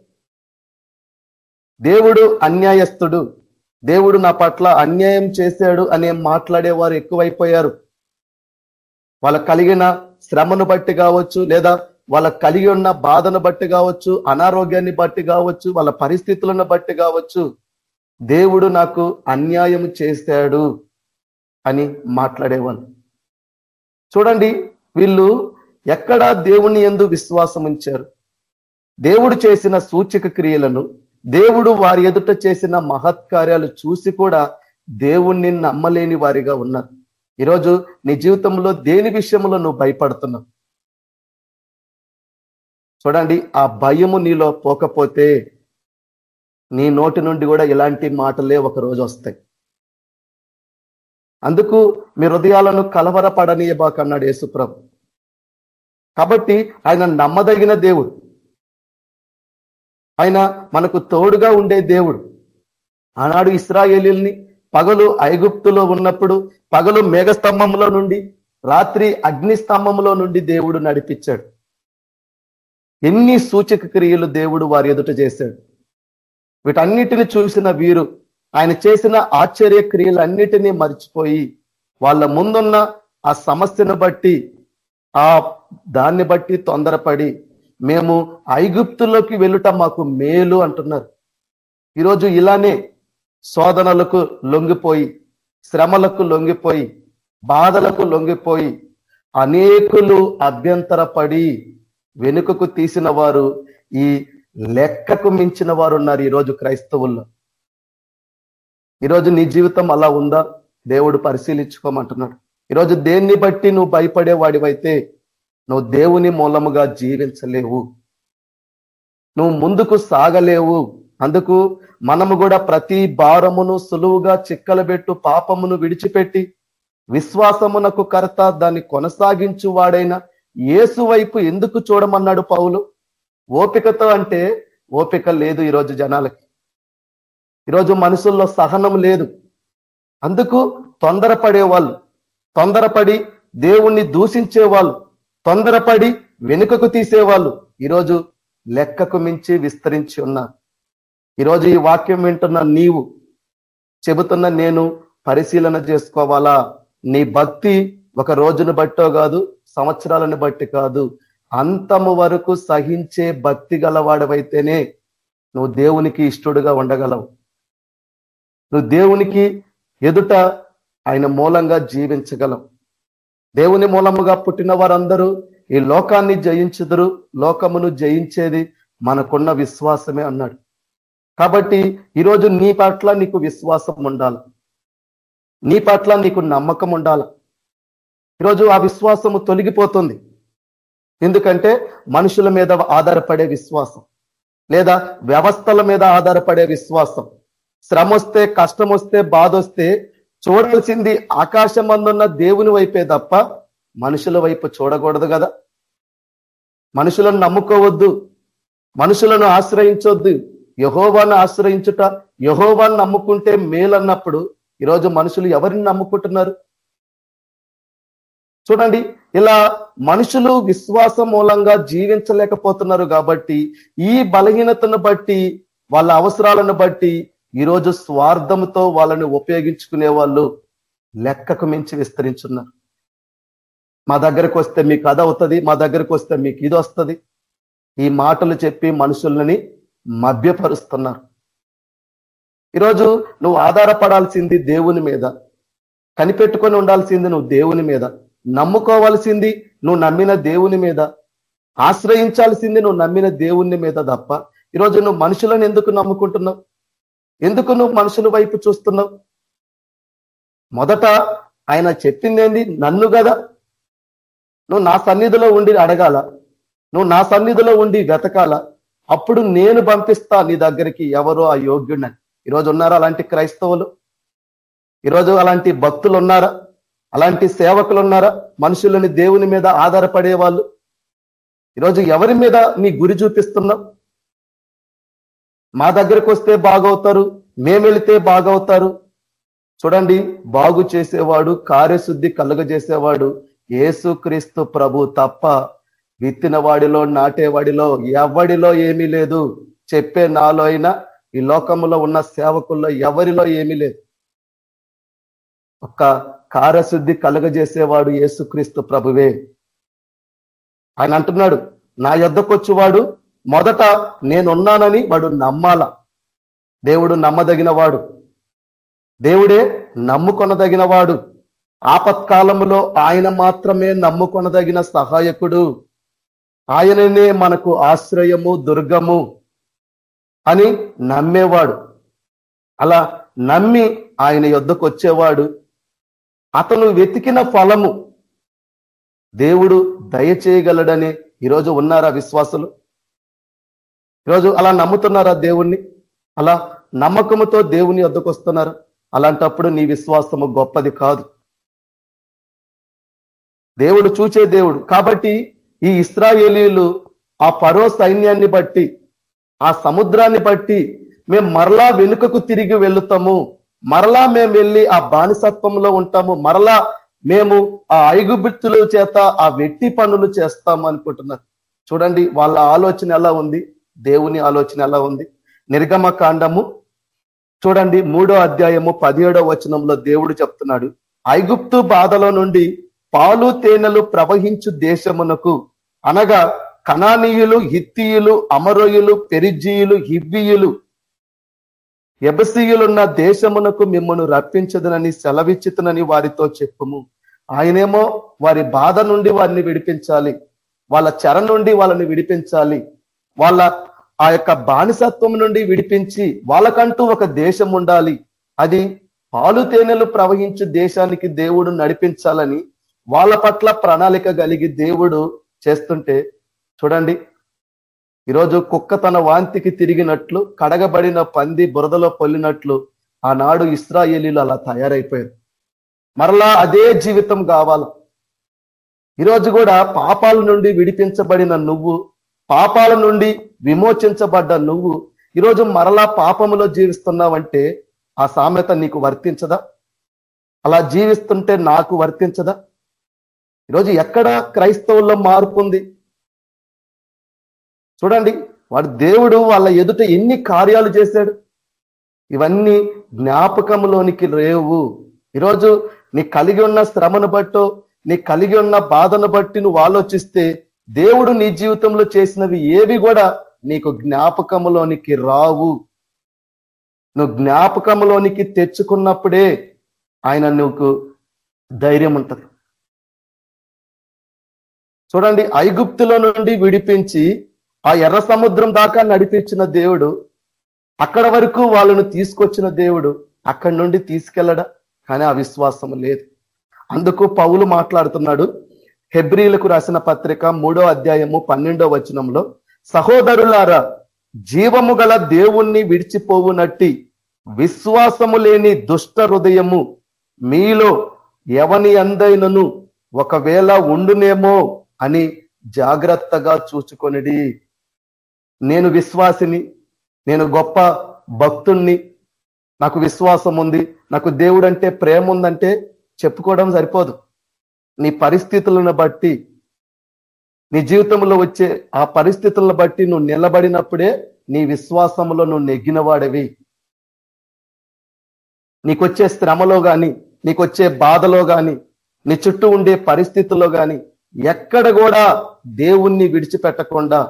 దేవుడు అన్యాయస్తుడు. దేవుడు నా పట్ల అన్యాయం చేశాడు అనే మాట్లాడేవారు ఎక్కువైపోయారు. వాళ్ళ కలిగిన శ్రమను బట్టి కావచ్చు లేదా వాళ్ళ కలిగి ఉన్న బాధను బట్టి కావచ్చు అనారోగ్యాన్ని బట్టి కావచ్చు వాళ్ళ పరిస్థితులను బట్టి కావచ్చు దేవుడు నాకు అన్యాయం చేశాడు అని మాట్లాడేవాళ్ళు. చూడండి వీళ్ళు ఎక్కడా దేవుని ఎందు విశ్వాసం ఉంచారు దేవుడు చేసిన సూచక క్రియలను దేవుడు వారి ఎదుట చేసిన మహత్కార్యాలు చూసి కూడా దేవుణ్ణి నమ్మలేని వారిగా ఉన్నారు. ఈరోజు నీ జీవితంలో దేని విషయంలో నువ్వు భయపడుతున్నావు? చూడండి ఆ భయము నీలో పోకపోతే నీ నోటి నుండి కూడా ఇలాంటి మాటలే ఒక రోజు వస్తాయి. అందుకు మీ హృదయాలను కలవరపడనీయబాకన్నాడు యేసుప్రభు. కాబట్టి ఆయన నమ్మదగిన దేవుడు. ఆయన మనకు తోడుగా ఉండే దేవుడు. ఆనాడు ఇస్రాయేలీల్ని పగలు ఐగుప్తులో ఉన్నప్పుడు పగలు మేఘస్తంభంలో నుండి రాత్రి అగ్నిస్తంభంలో నుండి దేవుడు నడిపించాడు. ఎన్ని సూచక క్రియలు దేవుడు వారి ఎదుట చేశాడు. వీటన్నిటిని చూసిన వీరు ఆయన చేసిన ఆశ్చర్య క్రియలన్నిటినీ మర్చిపోయి వాళ్ళ ముందున్న ఆ సమస్యను బట్టి ఆ దాన్ని బట్టి తొందరపడి మేము ఐగుప్తులోకి వెళ్ళుట మాకు మేలు అంటున్నారు. ఈరోజు ఇలానే శోధనలకు లొంగిపోయి శ్రమలకు లొంగిపోయి బాధలకు లొంగిపోయి అనేకులు అభ్యంతరపడి వెనుకకు తీసిన వారు ఈ లెక్కకు మించిన వారు ఉన్నారు ఈరోజు క్రైస్తవుల్లో. ఈరోజు నీ జీవితం అలా ఉందా? దేవుడు పరిశీలించుకోమంటున్నాడు. ఈరోజు దేన్ని బట్టి నువ్వు భయపడే వాడివైతే నువ్వు దేవుని మూలముగా జీవించలేవు. నువ్వు ముందుకు సాగలేవు. అందుకు మనము కూడా ప్రతి భారమును సులువుగా చిక్కలబెట్టు పాపమును విడిచిపెట్టి విశ్వాసమునకు కర్త దాన్ని కొనసాగించు వాడైన ఏసు వైపు ఎందుకు చూడమన్నాడు పౌలు? ఓపికతో అంటే ఓపిక లేదు ఈరోజు జనాలకి. ఈరోజు మనుషుల్లో సహనం లేదు. అందుకు తొందరపడే వాళ్ళు తొందరపడి దేవుణ్ణి దూషించే వాళ్ళు తొందరపడి వెనుకకు తీసేవాళ్ళు ఈరోజు లెక్కకు మించి విస్తరించి ఉన్నారు ఈరోజు ఈ వాక్యం వింటున్న నీవు చెబుతున్న నేను పరిశీలన చేసుకోవాలా? నీ భక్తి ఒక రోజును బట్టో కాదు సంవత్సరాలను బట్టి కాదు. అంతము వరకు సహించే భక్తి గలవాడవైతేనే నువ్వు దేవునికి ఇష్టడుగా ఉండగలవు. నువ్వు దేవునికి ఎదుట ఆయన మూలంగా జీవించగలవు. దేవుని మూలముగా పుట్టిన వారందరూ ఈ లోకాన్ని జయించుదురు లోకమును జయించేది మనకున్న విశ్వాసమే అన్నాడు. కాబట్టి ఈరోజు నీ పట్ల నీకు విశ్వాసం ఉండాలి. నీ పట్ల నీకు నమ్మకం ఉండాలి. ఈరోజు ఆ విశ్వాసము తొలగిపోతుంది. ఎందుకంటే మనుషుల మీద ఆధారపడే విశ్వాసం లేదా వ్యవస్థల మీద ఆధారపడే విశ్వాసం. శ్రమ వస్తే కష్టం వస్తే బాధ వస్తే చూడాల్సింది ఆకాశం అందున్న దేవుని వైపే తప్ప మనుషుల వైపు చూడకూడదు కదా. మనుషులను నమ్ముకోవద్దు. మనుషులను ఆశ్రయించొద్దు. యహోవాను ఆశ్రయించుట యహోవాను నమ్ముకుంటే మేలన్నప్పుడు ఈరోజు మనుషులు ఎవరిని నమ్ముకుంటున్నారు? చూడండి ఇలా మనుషులు విశ్వాసం మూలంగా జీవించలేకపోతున్నారు కాబట్టి ఈ బలహీనతను బట్టి వాళ్ళ అవసరాలను బట్టి ఈరోజు స్వార్థంతో వాళ్ళని ఉపయోగించుకునే వాళ్ళు లెక్కకు మించి విస్తరించున్నారు. మా దగ్గరకు వస్తే మీకు అది అవుతుంది మా దగ్గరకు వస్తే మీకు ఇది వస్తుంది. ఈ మాటలు చెప్పి మనుషులని మభ్యపరుస్తున్నారు. ఈరోజు నువ్వు ఆధారపడాల్సింది దేవుని మీద కనిపెట్టుకొని ఉండాల్సింది నువ్వు దేవుని మీద నమ్ముకోవాల్సింది నువ్వు నమ్మిన దేవుని మీద ఆశ్రయించాల్సింది నువ్వు నమ్మిన దేవుని మీద తప్ప ఈరోజు నువ్వు మనుషులను ఎందుకు నమ్ముకుంటున్నావు? ఎందుకు నువ్వు మనుషుల వైపు చూస్తున్నావు? మొదట ఆయన చెప్పింది ఏంది నన్ను కదా. నువ్వు నా సన్నిధిలో ఉండి అడగాల. నువ్వు నా సన్నిధిలో ఉండి వెతకాల. అప్పుడు నేను పంపిస్తా నీ దగ్గరికి ఎవరో ఆ యోగ్యుడిని ఈరోజు ఉన్నారా అలాంటి క్రైస్తవులు? ఈరోజు అలాంటి భక్తులు ఉన్నారా అలాంటి సేవకులు ఉన్నారా మనుషులని దేవుని మీద ఆధారపడే వాళ్ళు ఈరోజు ఎవరి మీద నీ గురి చూపిస్తున్నావు? మా దగ్గరకు వస్తే బాగవుతారు మేము వెళితే బాగవుతారు. చూడండి బాగు చేసేవాడు కార్యశుద్ధి కలుగజేసేవాడు ఏసుక్రీస్తు ప్రభు తప్ప విత్తిన వాడిలో నాటేవాడిలో ఎవడిలో ఏమీ లేదు. చెప్పే నాలో అయినా ఈ లోకంలో ఉన్న సేవకుల్లో ఎవరిలో ఏమీ లేదు. ఒక్క కార్యశుద్ధి కలుగజేసేవాడు ఏసుక్రీస్తు ప్రభువే. ఆయన అంటున్నాడు నా యొద్దకొచ్చేవాడు మొదట నేనున్నానని వాడు నమ్మాల. దేవుడు నమ్మదగిన వాడు దేవుడే నమ్ముకొనదగిన వాడు ఆపత్కాలంలో ఆయన మాత్రమే నమ్ముకొనదగిన సహాయకుడు. ఆయననే మనకు ఆశ్రయము దుర్గము అని నమ్మేవాడు. అలా నమ్మి ఆయన యొద్దకు వచ్చేవాడు అతను వెతికిన ఫలము దేవుడు దయచేయగలడని ఈరోజు ఉన్నారా విశ్వాసులు? ఈరోజు అలా నమ్ముతున్నారా దేవుణ్ణి? అలా నమ్మకముతో దేవుని వద్దకు వస్తున్నారు. అలాంటప్పుడు నీ విశ్వాసము గొప్పది కాదు. దేవుడు చూచే దేవుడు. కాబట్టి ఈ ఇస్రాయేలీలు ఆ పరో సైన్యాన్ని బట్టి ఆ సముద్రాన్ని బట్టి మేము మరలా వెనుకకు తిరిగి వెళుతాము. మరలా మేము వెళ్ళి ఆ బానిసత్వంలో ఉంటాము. మరలా మేము ఆ ఐగుబిత్తుల చేత ఆ వెట్టి పనులు చేస్తాము అనుకుంటున్నారు. చూడండి వాళ్ళ ఆలోచన ఎలా ఉంది? దేవుని ఆలోచన ఎలా ఉంది? నిర్గమ కాండము. చూడండి మూడో అధ్యాయము పదిహేడో వచనంలో దేవుడు చెప్తున్నాడు ఐగుప్తు బాధలో నుండి పాలు తేనెలు ప్రవహించు దేశమునకు. అనగా కణానీయులు హిత్తియులు అమరోయులు పెరిజీయులు హివ్వీయులు ఎబసీయులున్న దేశమునకు మిమ్మల్ని రప్పించదనని సెలవిచ్చుతునని వారితో చెప్పుము. ఆయనేమో వారి బాధ నుండి వారిని విడిపించాలి వాళ్ళ చెర నుండి వాళ్ళని విడిపించాలి వాళ్ళ ఆ యొక్క బానిసత్వం నుండి విడిపించి వాళ్ళకంటూ ఒక దేశం ఉండాలి. అది పాలు తేనెలు ప్రవహించు దేశానికి దేవుడు నడిపించాలని వాళ్ళ పట్ల ప్రణాళిక కలిగి దేవుడు చేస్తుంటే చూడండి ఈరోజు కుక్క తన వాంతికి తిరిగినట్లు కడగబడిన పంది బురదలో పొల్లినట్లు ఆనాడు ఇస్రాయేలీలు అలా తయారైపోయారు. మరలా అదే జీవితం కావాలి? ఈరోజు కూడా పాపాల నుండి విడిపించబడిన నువ్వు పాపాల నుండి విమోచించబడ్డ నువ్వు ఈరోజు మరలా పాపములో జీవిస్తున్నావంటే ఆ సామెత నీకు వర్తించదా? అలా జీవిస్తుంటే నాకు వర్తించదా? ఈరోజు ఎక్కడ క్రైస్తవుల్లో మార్పు ఉంది? చూడండి వాడు దేవుడు వాళ్ళ ఎదుట ఎన్ని కార్యాలు చేశాడు? ఇవన్నీ జ్ఞాపకంలోనికి రేవు ఈరోజు నీ కలిగి ఉన్న శ్రమను బట్టో నీ కలిగి ఉన్న బాధను బట్టి నువ్వు ఆలోచిస్తే దేవుడు నీ జీవితంలో చేసినవి ఏవి కూడా నీకు జ్ఞాపకంలోనికి రావు. నువ్వు జ్ఞాపకంలోనికి తెచ్చుకున్నప్పుడే ఆయన నువ్వు ధైర్యం ఉంటుంది. చూడండి ఐగుప్తులో నుండి విడిపించి ఆ ఎర్ర సముద్రం దాకా నడిపించిన దేవుడు అక్కడ వరకు వాళ్ళను తీసుకొచ్చిన దేవుడు అక్కడి నుండి తీసుకెళ్ళడా? కానీ ఆ విశ్వాసం లేదు. అందుకు పౌలు మాట్లాడుతున్నాడు హెబ్రిలకు రాసిన పత్రిక మూడో అధ్యాయము పన్నెండో వచనంలో సహోదరులారా జీవము గల దేవుణ్ణి విడిచిపోవునట్టి విశ్వాసము లేని దుష్ట హృదయము మీలో ఎవని అందైనను ఒకవేళ ఉండునేమో అని జాగ్రత్తగా చూచుకొనిడి. నేను విశ్వాసిని నేను గొప్ప భక్తుణ్ణి నాకు విశ్వాసం ఉంది నాకు దేవుడంటే ప్రేమ ఉందంటే చెప్పుకోవడం సరిపోదు. నీ పరిస్థితులను బట్టి నీ జీవితంలో వచ్చే ఆ పరిస్థితులను బట్టి నువ్వు నిలబడినప్పుడే నీ విశ్వాసంలో నువ్వు నెగ్గినవాడవి. నీకొచ్చే శ్రమలో కానీ నీకొచ్చే బాధలో కానీ నీ చుట్టూ ఉండే పరిస్థితుల్లో కానీ ఎక్కడ కూడా దేవుణ్ణి విడిచిపెట్టకుండా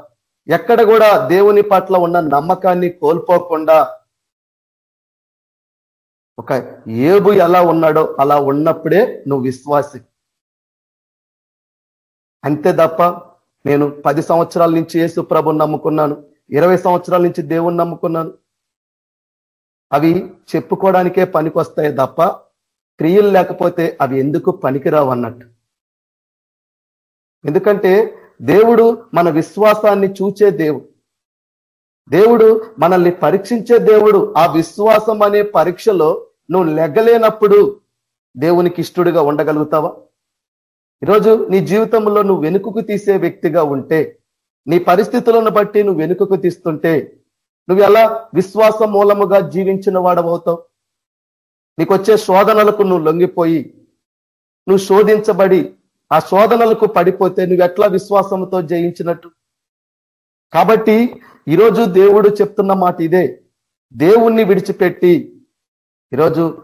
ఎక్కడ కూడా దేవుని పట్ల ఉన్న నమ్మకాన్ని కోల్పోకుండా ఒక ఏబు ఎలా ఉన్నాడో అలా ఉన్నప్పుడే నువ్వు విశ్వాసి అంతే తప్ప నేను పది సంవత్సరాల నుంచి యేసు ప్రభుని నమ్ముకున్నాను ఇరవై సంవత్సరాల నుంచి దేవుణ్ణి నమ్ముకున్నాను. అవి చెప్పుకోవడానికే పనికొస్తాయి తప్ప క్రియలు లేకపోతే అవి ఎందుకు పనికిరావు అన్నట్టు. ఎందుకంటే దేవుడు మన విశ్వాసాన్ని చూచే దేవుడు. దేవుడు మనల్ని పరీక్షించే దేవుడు. ఆ విశ్వాసం అనే పరీక్షలో నువ్వు లెగ్గలేనప్పుడు దేవునికి ఇష్టడుగా ఉండగలుగుతావా? ఈరోజు నీ జీవితంలో నువ్వు వెనుకకు తీసే వ్యక్తిగా ఉంటే నీ పరిస్థితులను బట్టి నువ్వు వెనుకకు తీస్తుంటే నువ్వు ఎలా విశ్వాస మూలముగా జీవించిన వాడవవుతావు? నీకు వచ్చే శోధనలకు నువ్వు లొంగిపోయి నువ్వు శోధించబడి ఆ శోధనలకు పడిపోతే నువ్వు ఎట్లా విశ్వాసంతో జయించినట్టు? కాబట్టి ఈరోజు దేవుడు చెప్తున్న మాట ఇదే. దేవుణ్ణి విడిచిపెట్టి ఈరోజు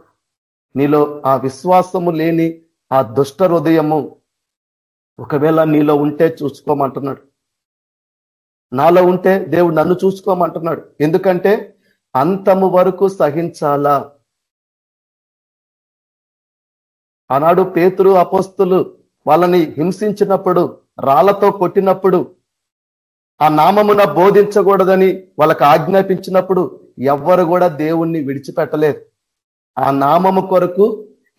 నీలో ఆ విశ్వాసము లేని ఆ దుష్ట హృదయము ఒకవేళ నీలో ఉంటే చూసుకోమంటున్నాడు. నాలో ఉంటే దేవుడు నన్ను చూసుకోమంటున్నాడు. ఎందుకంటే అంతము వరకు సహించాలా? ఆనాడు పేతురు అపోస్తులు వాళ్ళని హింసించినప్పుడు రాళ్ళతో కొట్టినప్పుడు ఆ నామమున బోధించకూడదని వాళ్ళకు ఆజ్ఞాపించినప్పుడు ఎవ్వరు కూడా దేవుణ్ణి విడిచిపెట్టలేదు. ఆ నామము కొరకు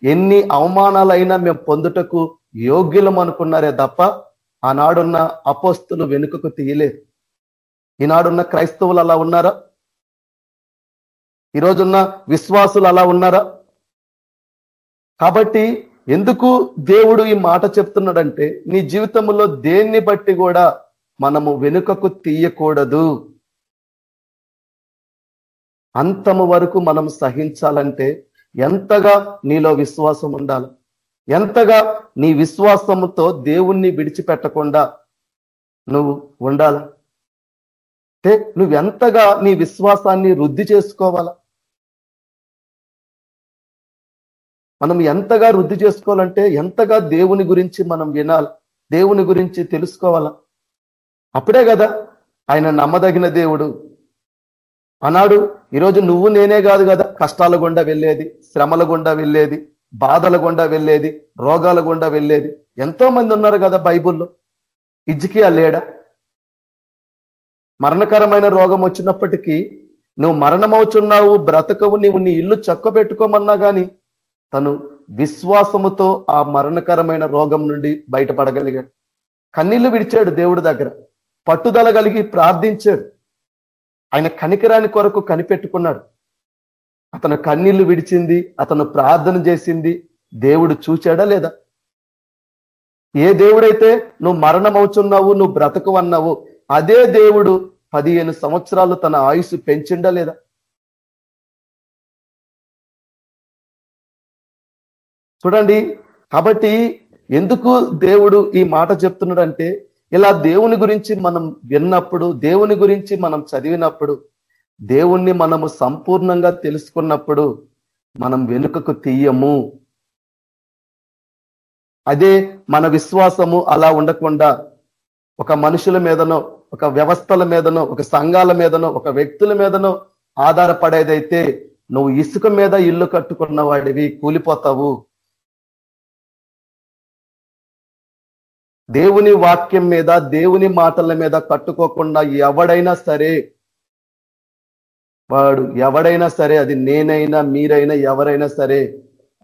ఎన్ని అవమానాలైనా మేము పొందుటకు యోగ్యులం అనుకున్నారే తప్ప ఆనాడున్న అపోస్తులు వెనుకకు తీయలేదు. ఈనాడున్న క్రైస్తవులు అలా ఉన్నారా? ఈరోజున్న విశ్వాసులు అలా ఉన్నారా? కాబట్టి ఎందుకు దేవుడు ఈ మాట చెప్తున్నాడంటే నీ జీవితంలో దేన్ని బట్టి కూడా మనము వెనుకకు తీయకూడదు. అంతము వరకు మనం సహించాలంటే ఎంతగా నీలో విశ్వాసం ఉండాలి? ఎంతగా నీ విశ్వాసముతో దేవుణ్ణి విడిచిపెట్టకుండా నువ్వు ఉండాల? అంటే నువ్వెంతగా నీ విశ్వాసాన్ని వృద్ధి చేసుకోవాలా? మనం ఎంతగా వృద్ధి చేసుకోవాలంటే ఎంతగా దేవుని గురించి మనం వినాలి దేవుని గురించి తెలుసుకోవాలా? అప్పుడే కదా ఆయన నమ్మదగిన దేవుడు. అన్నాడు ఈరోజు నువ్వు నేనే కాదు కదా కష్టాల గుండా వెళ్ళేది శ్రమల గుండా వెళ్ళేది. బాధల గుండా వెళ్ళేది రోగాల గుండా వెళ్ళేది. ఎంతో మంది ఉన్నారు కదా బైబుల్లో. ఇజ్జికి లేడా? మరణకరమైన రోగం వచ్చినప్పటికీ నువ్వు మరణమవుచున్నావు బ్రతకవు నీవు నీ ఇల్లు చక్కబెట్టుకోమన్నా కానీ తను విశ్వాసముతో ఆ మరణకరమైన రోగం నుండి బయటపడగలిగాడు. కన్నీళ్ళు విడిచాడు దేవుడి దగ్గర. పట్టుదల కలిగి ప్రార్థించాడు. ఆయన కనికరాని కొరకు కనిపెట్టుకున్నాడు. అతను కన్నీళ్ళు విడిచింది అతను ప్రార్థన చేసింది. దేవుడు చూచాడా లేదా? ఏ దేవుడైతే నువ్వు మరణం అవుతున్నావు నువ్వు బ్రతకు అన్నావు అదే దేవుడు పదిహేను సంవత్సరాలు తన ఆయుసు పెంచిండా లేదా? చూడండి కాబట్టి ఎందుకు దేవుడు ఈ మాట చెప్తున్నాడంటే ఇలా దేవుని గురించి మనం విన్నప్పుడు దేవుని గురించి మనం చదివినప్పుడు దేవుణ్ణి మనము సంపూర్ణంగా తెలుసుకున్నప్పుడు మనం వెనుకకు తీయము. అదే మన విశ్వాసము అలా ఉండకుండా ఒక మనుషుల మీదనో ఒక వ్యవస్థల మీదనో ఒక సంఘాల మీదనో ఒక వ్యక్తుల మీదనో ఆధారపడేదైతే నువ్వు ఇసుక మీద ఇల్లు కట్టుకున్న వాడివి కూలిపోతావు. దేవుని వాక్యం మీద దేవుని మాటల మీద కట్టుకోకుండా ఎవడైనా సరే వాడు ఎవడైనా సరే అది నేనైనా మీరైనా ఎవరైనా సరే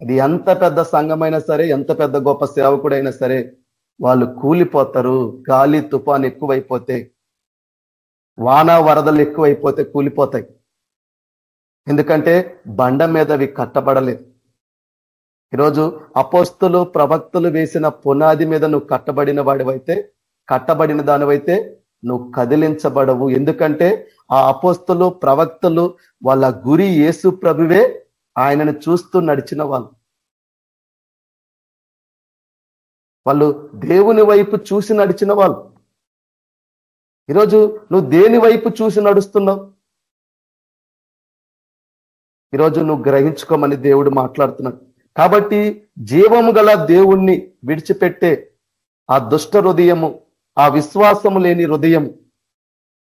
అది ఎంత పెద్ద సంఘమైనా సరే ఎంత పెద్ద గొప్ప సేవకుడైనా సరే వాళ్ళు కూలిపోతారు గాలి తుఫాన్ ఎక్కువైపోతే వాన వరదలు ఎక్కువైపోతే కూలిపోతాయి. ఎందుకంటే బండ మీద అవి కట్టబడలేదు. ఈరోజు అపోస్తులు ప్రవక్తులు వేసిన పునాది మీద నువ్వు కట్టబడిన వాడివైతే కట్టబడిన దానివైతే నువ్వు కదిలించబడవు. ఎందుకంటే ఆ అపోస్తులు ప్రవక్తలు వాళ్ళ గురి యేసు ప్రభువే ఆయనను చూస్తూ నడిచిన వాళ్ళు. వాళ్ళు దేవుని వైపు చూసి నడిచిన వాళ్ళు. ఈరోజు నువ్వు దేని వైపు చూసి నడుస్తున్నావు? ఈరోజు నువ్వు గ్రహించుకోమని దేవుడు మాట్లాడుతున్నాడు. కాబట్టి జీవము గల దేవుణ్ణి విడిచిపెట్టే ఆ దుష్ట హృదయము ఆ విశ్వాసము లేని హృదయం.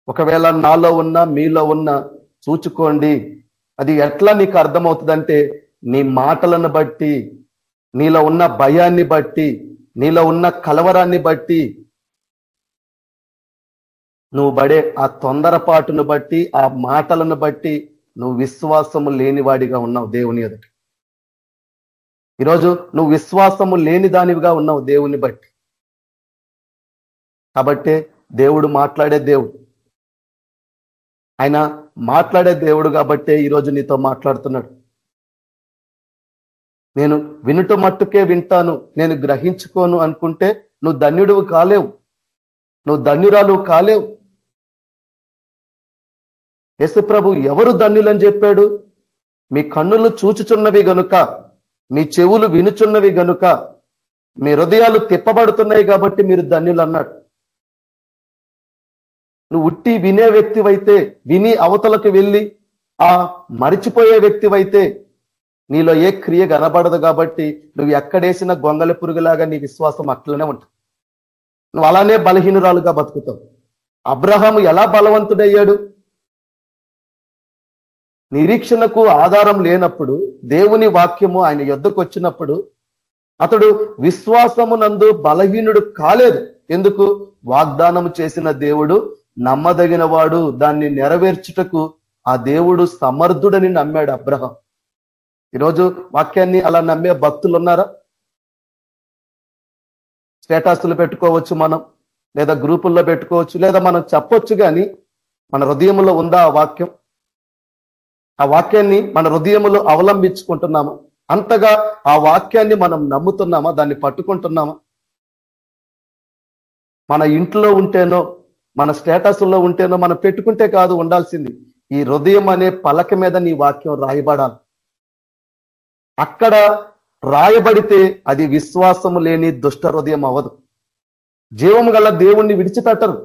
ఒకవేళ నాలో ఉన్న మీలో ఉన్న చూచుకోండి. అది ఎట్లా నీకు అర్థమవుతుందంటే నీ మాటలను బట్టి నీలో ఉన్న భయాన్ని బట్టి నీలో ఉన్న కలవరాన్ని బట్టి నువ్వు పడే ఆ తొందరపాటును బట్టి ఆ మాటలను బట్టి నువ్వు విశ్వాసము లేనివాడిగా ఉన్నావు దేవుని ఎదుటి. ఈరోజు నువ్వు విశ్వాసము లేని దానివిగా ఉన్నావు దేవుని బట్టి. కాబట్టే దేవుడు మాట్లాడే దేవుడు. ఆయన మాట్లాడే దేవుడు కాబట్టి ఈరోజు నీతో మాట్లాడుతున్నాడు. నేను వినుట మట్టుకే వింటాను నేను గ్రహించుకోను అనుకుంటే నువ్వు ధన్యుడువు కాలేవు. నువ్వు ధన్యురాలు కాలేవు. యేసుప్రభు ఎవరు ధన్యులని చెప్పాడు? మీ కన్నులు చూచుచున్నవి గనుక మీ చెవులు వినుచున్నవి గనుక మీ హృదయాలు తిప్పబడుతున్నాయి కాబట్టి మీరు ధన్యులు అన్నాడు నువ్వు ఉట్టి వినే వ్యక్తివైతే విని అవతలకు వెళ్ళి ఆ మరిచిపోయే వ్యక్తివైతే నీలో ఏ క్రియ కనబడదు కాబట్టి నువ్వు ఎక్కడేసిన గొంగళి పురుగులాగా నీ విశ్వాసం అట్లనే ఉంటుంది. నువ్వు అలానే బలహీనురాలుగా బతుకుతావు. అబ్రహాము ఎలా బలవంతుడయ్యాడు? నిరీక్షణకు ఆధారం లేనప్పుడు దేవుని వాక్యము ఆయన యుద్ధకు వచ్చినప్పుడు అతడు విశ్వాసమునందు బలహీనుడు కాలేదు. ఎందుకు? వాగ్దానం చేసిన దేవుడు నమ్మదగిన వాడు దాన్ని నెరవేర్చుటకు ఆ దేవుడు సమర్థుడని నమ్మాడు అబ్రహం. ఈరోజు వాక్యాన్ని అలా నమ్మే భక్తులు ఉన్నారా స్టేటస్లు పెట్టుకోవచ్చు మనం లేదా గ్రూపుల్లో పెట్టుకోవచ్చు లేదా మనం చెప్పొచ్చు కానీ మన హృదయంలో ఉందా ఆ వాక్యం? ఆ వాక్యాన్ని మన హృదయములో అవలంబించుకుంటున్నాము? అంతగా ఆ వాక్యాన్ని మనం నమ్ముతున్నామా? దాన్ని పట్టుకుంటున్నామా? మన ఇంట్లో ఉంటేనో మన స్టేటస్లో ఉంటేనో మనం పెట్టుకుంటే కాదు ఉండాల్సింది. ఈ హృదయం అనే పలక మీద నీ వాక్యం రాయబడాలి. అక్కడ రాయబడితే అది విశ్వాసము లేని దుష్ట హృదయం అవ్వదు. జీవము గల దేవుణ్ణి విడిచిపెట్టరు.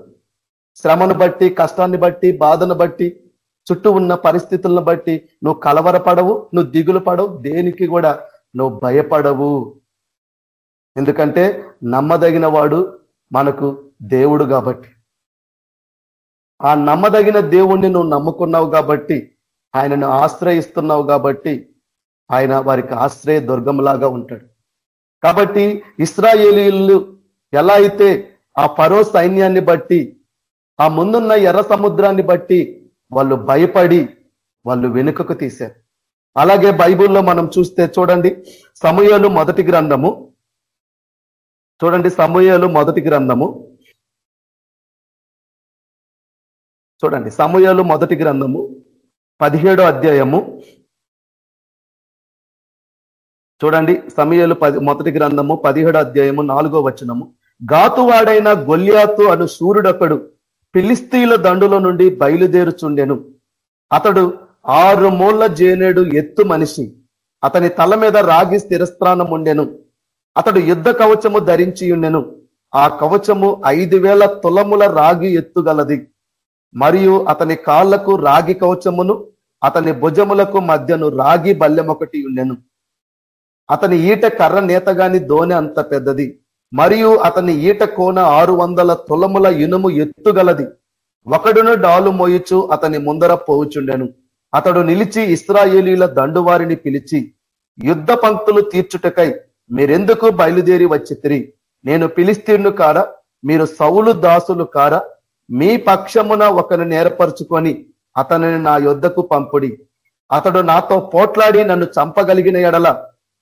శ్రమను బట్టి కష్టాన్ని బట్టి బాధను బట్టి చుట్టూ ఉన్న పరిస్థితులను బట్టి నువ్వు కలవరపడవు నువ్వు దిగులు పడవు దేనికి కూడా నువ్వు భయపడవు. ఎందుకంటే నమ్మదగిన వాడు మనకు దేవుడు కాబట్టి. ఆ నమ్మదగిన దేవుణ్ణి నువ్వు నమ్ముకున్నావు కాబట్టి ఆయనను ఆశ్రయిస్తున్నావు కాబట్టి ఆయన వారికి ఆశ్రయ దుర్గంలాగా ఉంటాడు. కాబట్టి ఇస్రాయేలీలు ఎలా అయితే ఆ పరో సైన్యాన్ని బట్టి ఆ ముందున్న ఎర్ర సముద్రాన్ని బట్టి వాళ్ళు భయపడి వాళ్ళు వెనుకకు తీశారు. అలాగే బైబిల్లో మనం చూస్తే చూడండి సమయాలు మొదటి గ్రంథము. చూడండి సమయాలు మొదటి గ్రంథము. చూడండి సమయాలు మొదటి గ్రంథము పదిహేడో అధ్యాయము. చూడండి సమయాలు పది మొదటి గ్రంథము పదిహేడో అధ్యాయము నాలుగో వచనము. గాతువాడైన గొల్యాతు అను సూర్యుడొకడు పిలిస్తీల దండుల నుండి బయలుదేరుచుండెను. అతడు ఆరు మూల జేనేడు ఎత్తు మనిషి. అతని తల మీద రాగి స్థిరస్థానం ఉండెను. అతడు యుద్ధ కవచము ధరించి ఉండెను ఆ కవచము ఐదు తులముల రాగి ఎత్తుగలది మరియు అతని కాళ్ళకు రాగి కవచమును అతని భుజములకు మధ్యను రాగి బల్లెం ఒకటి ఉండెను. అతని ఈట కర్ర నేతగాని దోనె అంత పెద్దది మరియు అతని ఈట కోన ఆరు వందల తులముల ఇనుము ఎత్తుగలది. ఒకడును డాలు మోయిచు అతని ముందర పోవుచుండెను. అతడు నిలిచి ఇస్రాయేలీల దండువారిని పిలిచి యుద్ధ పంక్తులు తీర్చుటకై మీరెందుకు బయలుదేరి వచ్చితిరి? నేను పిలిస్తీర్ను కారా? మీరు సౌలు దాసులు కారా? మీ పక్షమున ఒకరిని నేర్పరుచుకొని అతనిని నా యొద్దకు పంపుడి. అతడు నాతో పోట్లాడి నన్ను చంపగలిగిన ఎడల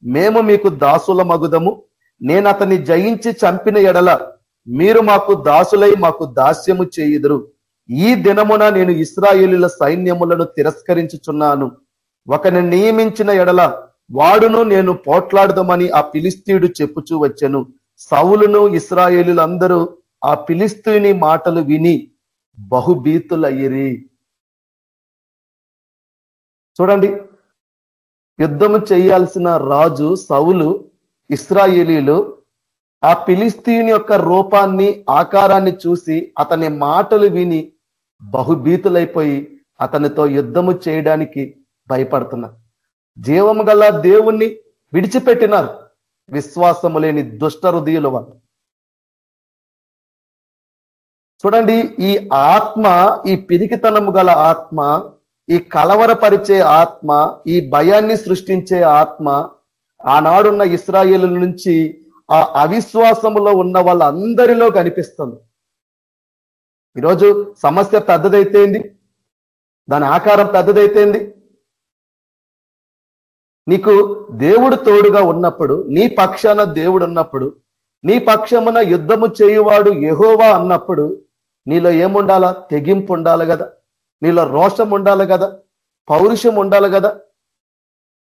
మేము మీకు దాసుల మగుదము నేను అతన్ని జయించి చంపిన ఎడల మీరు మాకు దాసులై మాకు దాస్యము చేయుదురు. ఈ దినమున నేను ఇస్రాయేలీల సైన్యములను తిరస్కరించుచున్నాను. ఒకని నియమించిన ఎడల వాడును నేను పోట్లాడదామని ఆ పిలిస్తీయుడు చెప్పుచూ వచ్చెను. సౌలును ఇస్రాయేలులందరూ ఆ పిలిస్తీని మాటలు విని బహుభీతులయ్యిరి. చూడండి యుద్ధము చేయాల్సిన రాజు సౌలు ఇస్రాయేలీలు ఆ పిలిస్తీని యొక్క రూపాన్ని ఆకారాన్ని చూసి అతని మాటలు విని బహుభీతులైపోయి అతనితో యుద్ధము చేయడానికి భయపడుతున్నారు జీవము గల దేవుణ్ణి విడిచిపెట్టినారు. విశ్వాసము లేని దుష్ట హృదయులు వాళ్ళు చూడండి ఈ ఆత్మ ఈ పిరికితనము గల ఆత్మ ఈ కలవరపరిచే ఆత్మ ఈ భయాన్ని సృష్టించే ఆత్మ ఆనాడున్న ఇస్రాయేల్ నుంచి ఆ అవిశ్వాసములో ఉన్న వాళ్ళందరిలో కనిపిస్తుంది. ఈరోజు సమస్య పెద్దదైతేంది దాని ఆకారం పెద్దదైతేంది నీకు దేవుడు తోడుగా ఉన్నప్పుడు నీ పక్షాన దేవుడు ఉన్నప్పుడు నీ పక్షమున యుద్ధము చేయువాడు యహోవా అన్నప్పుడు నీలో ఏముండాలా? తెగింపు ఉండాలి కదా. నీలో రోషం ఉండాలి కదా. పౌరుషం ఉండాలి కదా.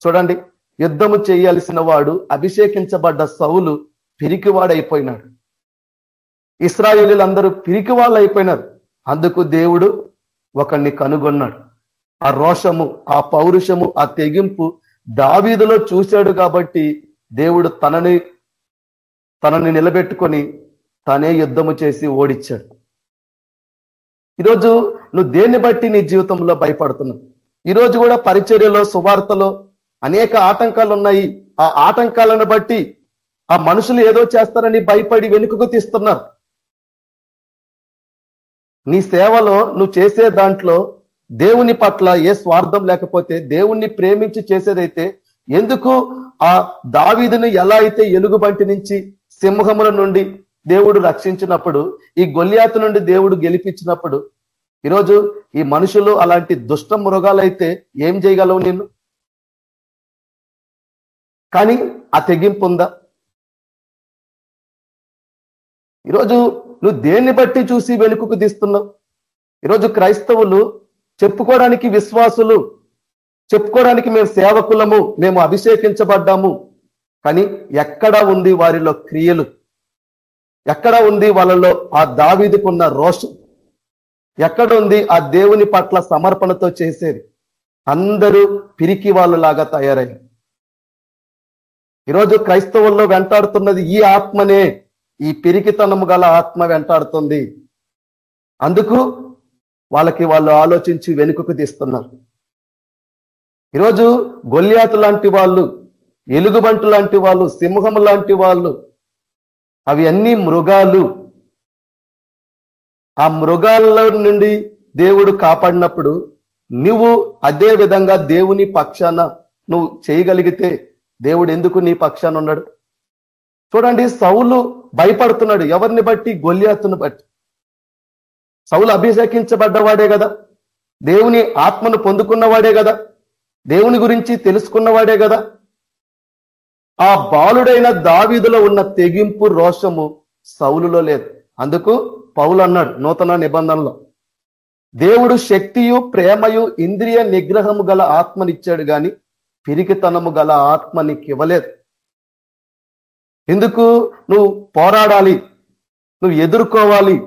చూడండి యుద్ధము చేయాల్సిన వాడు అభిషేకించబడ్డ సౌలు పిరికివాడైపోయినాడు. ఇస్రాయేలీలందరూ పిరికి వాళ్ళు అయిపోయినారు అందుకు దేవుడు ఒకరిని కనుగొన్నాడు. ఆ రోషము ఆ పౌరుషము ఆ తెగింపు దావీదులో చూశాడు కాబట్టి దేవుడు తనని తనని నిలబెట్టుకొని తనే యుద్ధము చేసి ఓడిచ్చాడు. ఈరోజు నువ్వు దేన్ని బట్టి నీ జీవితంలో భయపడుతున్నావు? ఈరోజు కూడా పరిచర్యలో సువార్తలో అనేక ఆటంకాలు ఉన్నాయి ఆ ఆటంకాలను బట్టి ఆ మనుషులు ఏదో చేస్తారని భయపడి వెనుకకు తీస్తున్నారు. నీ సేవలో నువ్వు చేసే దాంట్లో దేవుని పట్ల ఏ స్వార్థం లేకపోతే దేవుణ్ణి ప్రేమించి చేసేదైతే ఎందుకు ఆ దావీదుని ఎలా అయితే ఎలుగుబంటి నుంచి సింహముల నుండి దేవుడు రక్షించినప్పుడు ఈ గొల్యాతు నుండి దేవుడు గెలిపించినప్పుడు ఈరోజు ఈ మనుషులు అలాంటి దుష్ట మృగాలైతే ఏం చేయగలవు నిన్ను? కానీ ఆ తెగింపు ఉందా? ఈరోజు నువ్వు దేన్ని బట్టి చూసి వెనుకకు తీస్తున్నావు? ఈరోజు క్రైస్తవులు చెప్పుకోవడానికి విశ్వాసులు చెప్పుకోవడానికి మేము సేవకులము మేము అభిషేకించబడ్డాము కానీ ఎక్కడ ఉంది వారిలో క్రియలు ఎక్కడ ఉంది వాళ్ళలో ఆ దావీదుకున్న రోషం? ఎక్కడ ఉంది ఆ దేవుని పట్ల సమర్పణతో చేసేది? అందరూ పిరికి వాళ్ళలాగా తయారయ్యారు. ఈరోజు క్రైస్తవుల్లో వెంటాడుతున్నది ఈ ఆత్మనే. ఈ పిరికితనము గల ఆత్మ వెంటాడుతుంది. అందుకు వాళ్ళకి వాళ్ళు ఆలోచించి వెనుకకు తీస్తున్నారు. ఈరోజు గొల్యాతు లాంటి వాళ్ళు ఎలుగుబంటు లాంటి వాళ్ళు సింహం లాంటి వాళ్ళు అవి అన్ని మృగాలు. ఆ మృగాల నుండి దేవుడు కాపాడినప్పుడు నువ్వు అదే విధంగా దేవుని పక్షాన నువ్వు చేయగలిగితే దేవుడు ఎందుకు నీ పక్షాన ఉన్నాడు? చూడండి సౌలు భయపడుతున్నాడు. ఎవరిని బట్టి? గొల్లియాతును బట్టి. సౌలు అభిషేకించబడ్డవాడే కదా. దేవుని ఆత్మను పొందుకున్నవాడే కదా. దేవుని గురించి తెలుసుకున్నవాడే కదా. ఆ బాలుడైన దావీదులో ఉన్న తెగింపు రోషము సౌలులో లేదు. అందుకు పౌలు అన్నాడు నూతన నిబంధనలో దేవుడు శక్తియు ప్రేమయు ఇంద్రియ నిగ్రహము గల ఆత్మనిచ్చాడు గాని పిరికితనము గల ఆత్మ ఇవ్వలేదు ఎందుకు నువ్వు పోరాడాలి? నువ్వు ఎదుర్కోవాలి.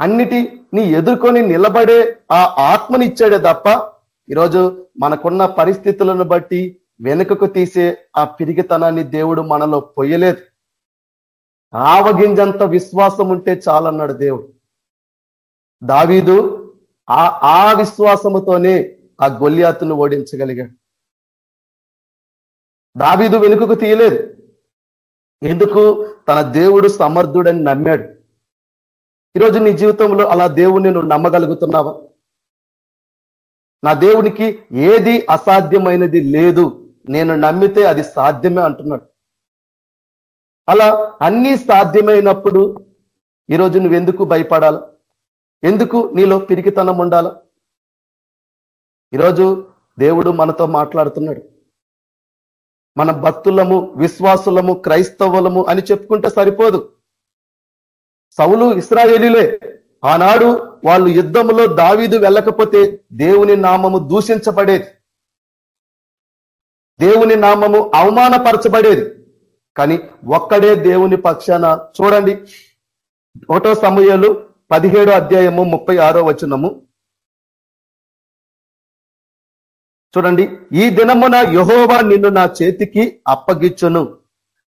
అన్నిటి నీ ఎదుర్కొని నిలబడే ఆ ఆత్మనిచ్చాడే తప్ప ఈరోజు మనకున్న పరిస్థితులను బట్టి వెనుకకు తీసే ఆ పిరిగితనాన్ని దేవుడు మనలో పొయ్యలేదు. ఆవగింజంత విశ్వాసం ఉంటే చాలన్నాడు దేవుడు. దావీదు ఆ ఆ విశ్వాసముతోనే ఆ గొల్లియాతును ఓడించగలిగాడు. దావీదు వెనుకకు తీయలేదు. ఎందుకు? తన దేవుడు సమర్థుడని నమ్మాడు. ఈరోజు నీ జీవితంలో అలా దేవుణ్ణి నువ్వు నమ్మగలుగుతున్నావా? నా దేవునికి ఏది అసాధ్యమైనది లేదు. నేను నమ్మితే అది సాధ్యమే అంటున్నాడు. అలా అన్ని సాధ్యమైనప్పుడు ఈరోజు నువ్వెందుకు భయపడాల? ఎందుకు నీలో పిరికితనం ఉండాల? ఈరోజు దేవుడు మనతో మాట్లాడుతున్నాడు. మన భక్తులము విశ్వాసులము క్రైస్తవులము అని చెప్పుకుంటే సరిపోదు. సౌలు ఇస్రాయేలీలే. ఆనాడు వాళ్ళు యుద్ధములో దావీదు వెళ్ళకపోతే దేవుని నామము దూషించబడేది. దేవుని నామము అవమానపరచబడేది. కానీ ఒక్కడే దేవుని పక్షాన చూడండి. ఒకటో సమయాలు పదిహేడో అధ్యాయము ముప్పై ఆరో వచనము. చూడండి ఈ దినమున యహోవా నిన్ను నా చేతికి అప్పగిచ్చును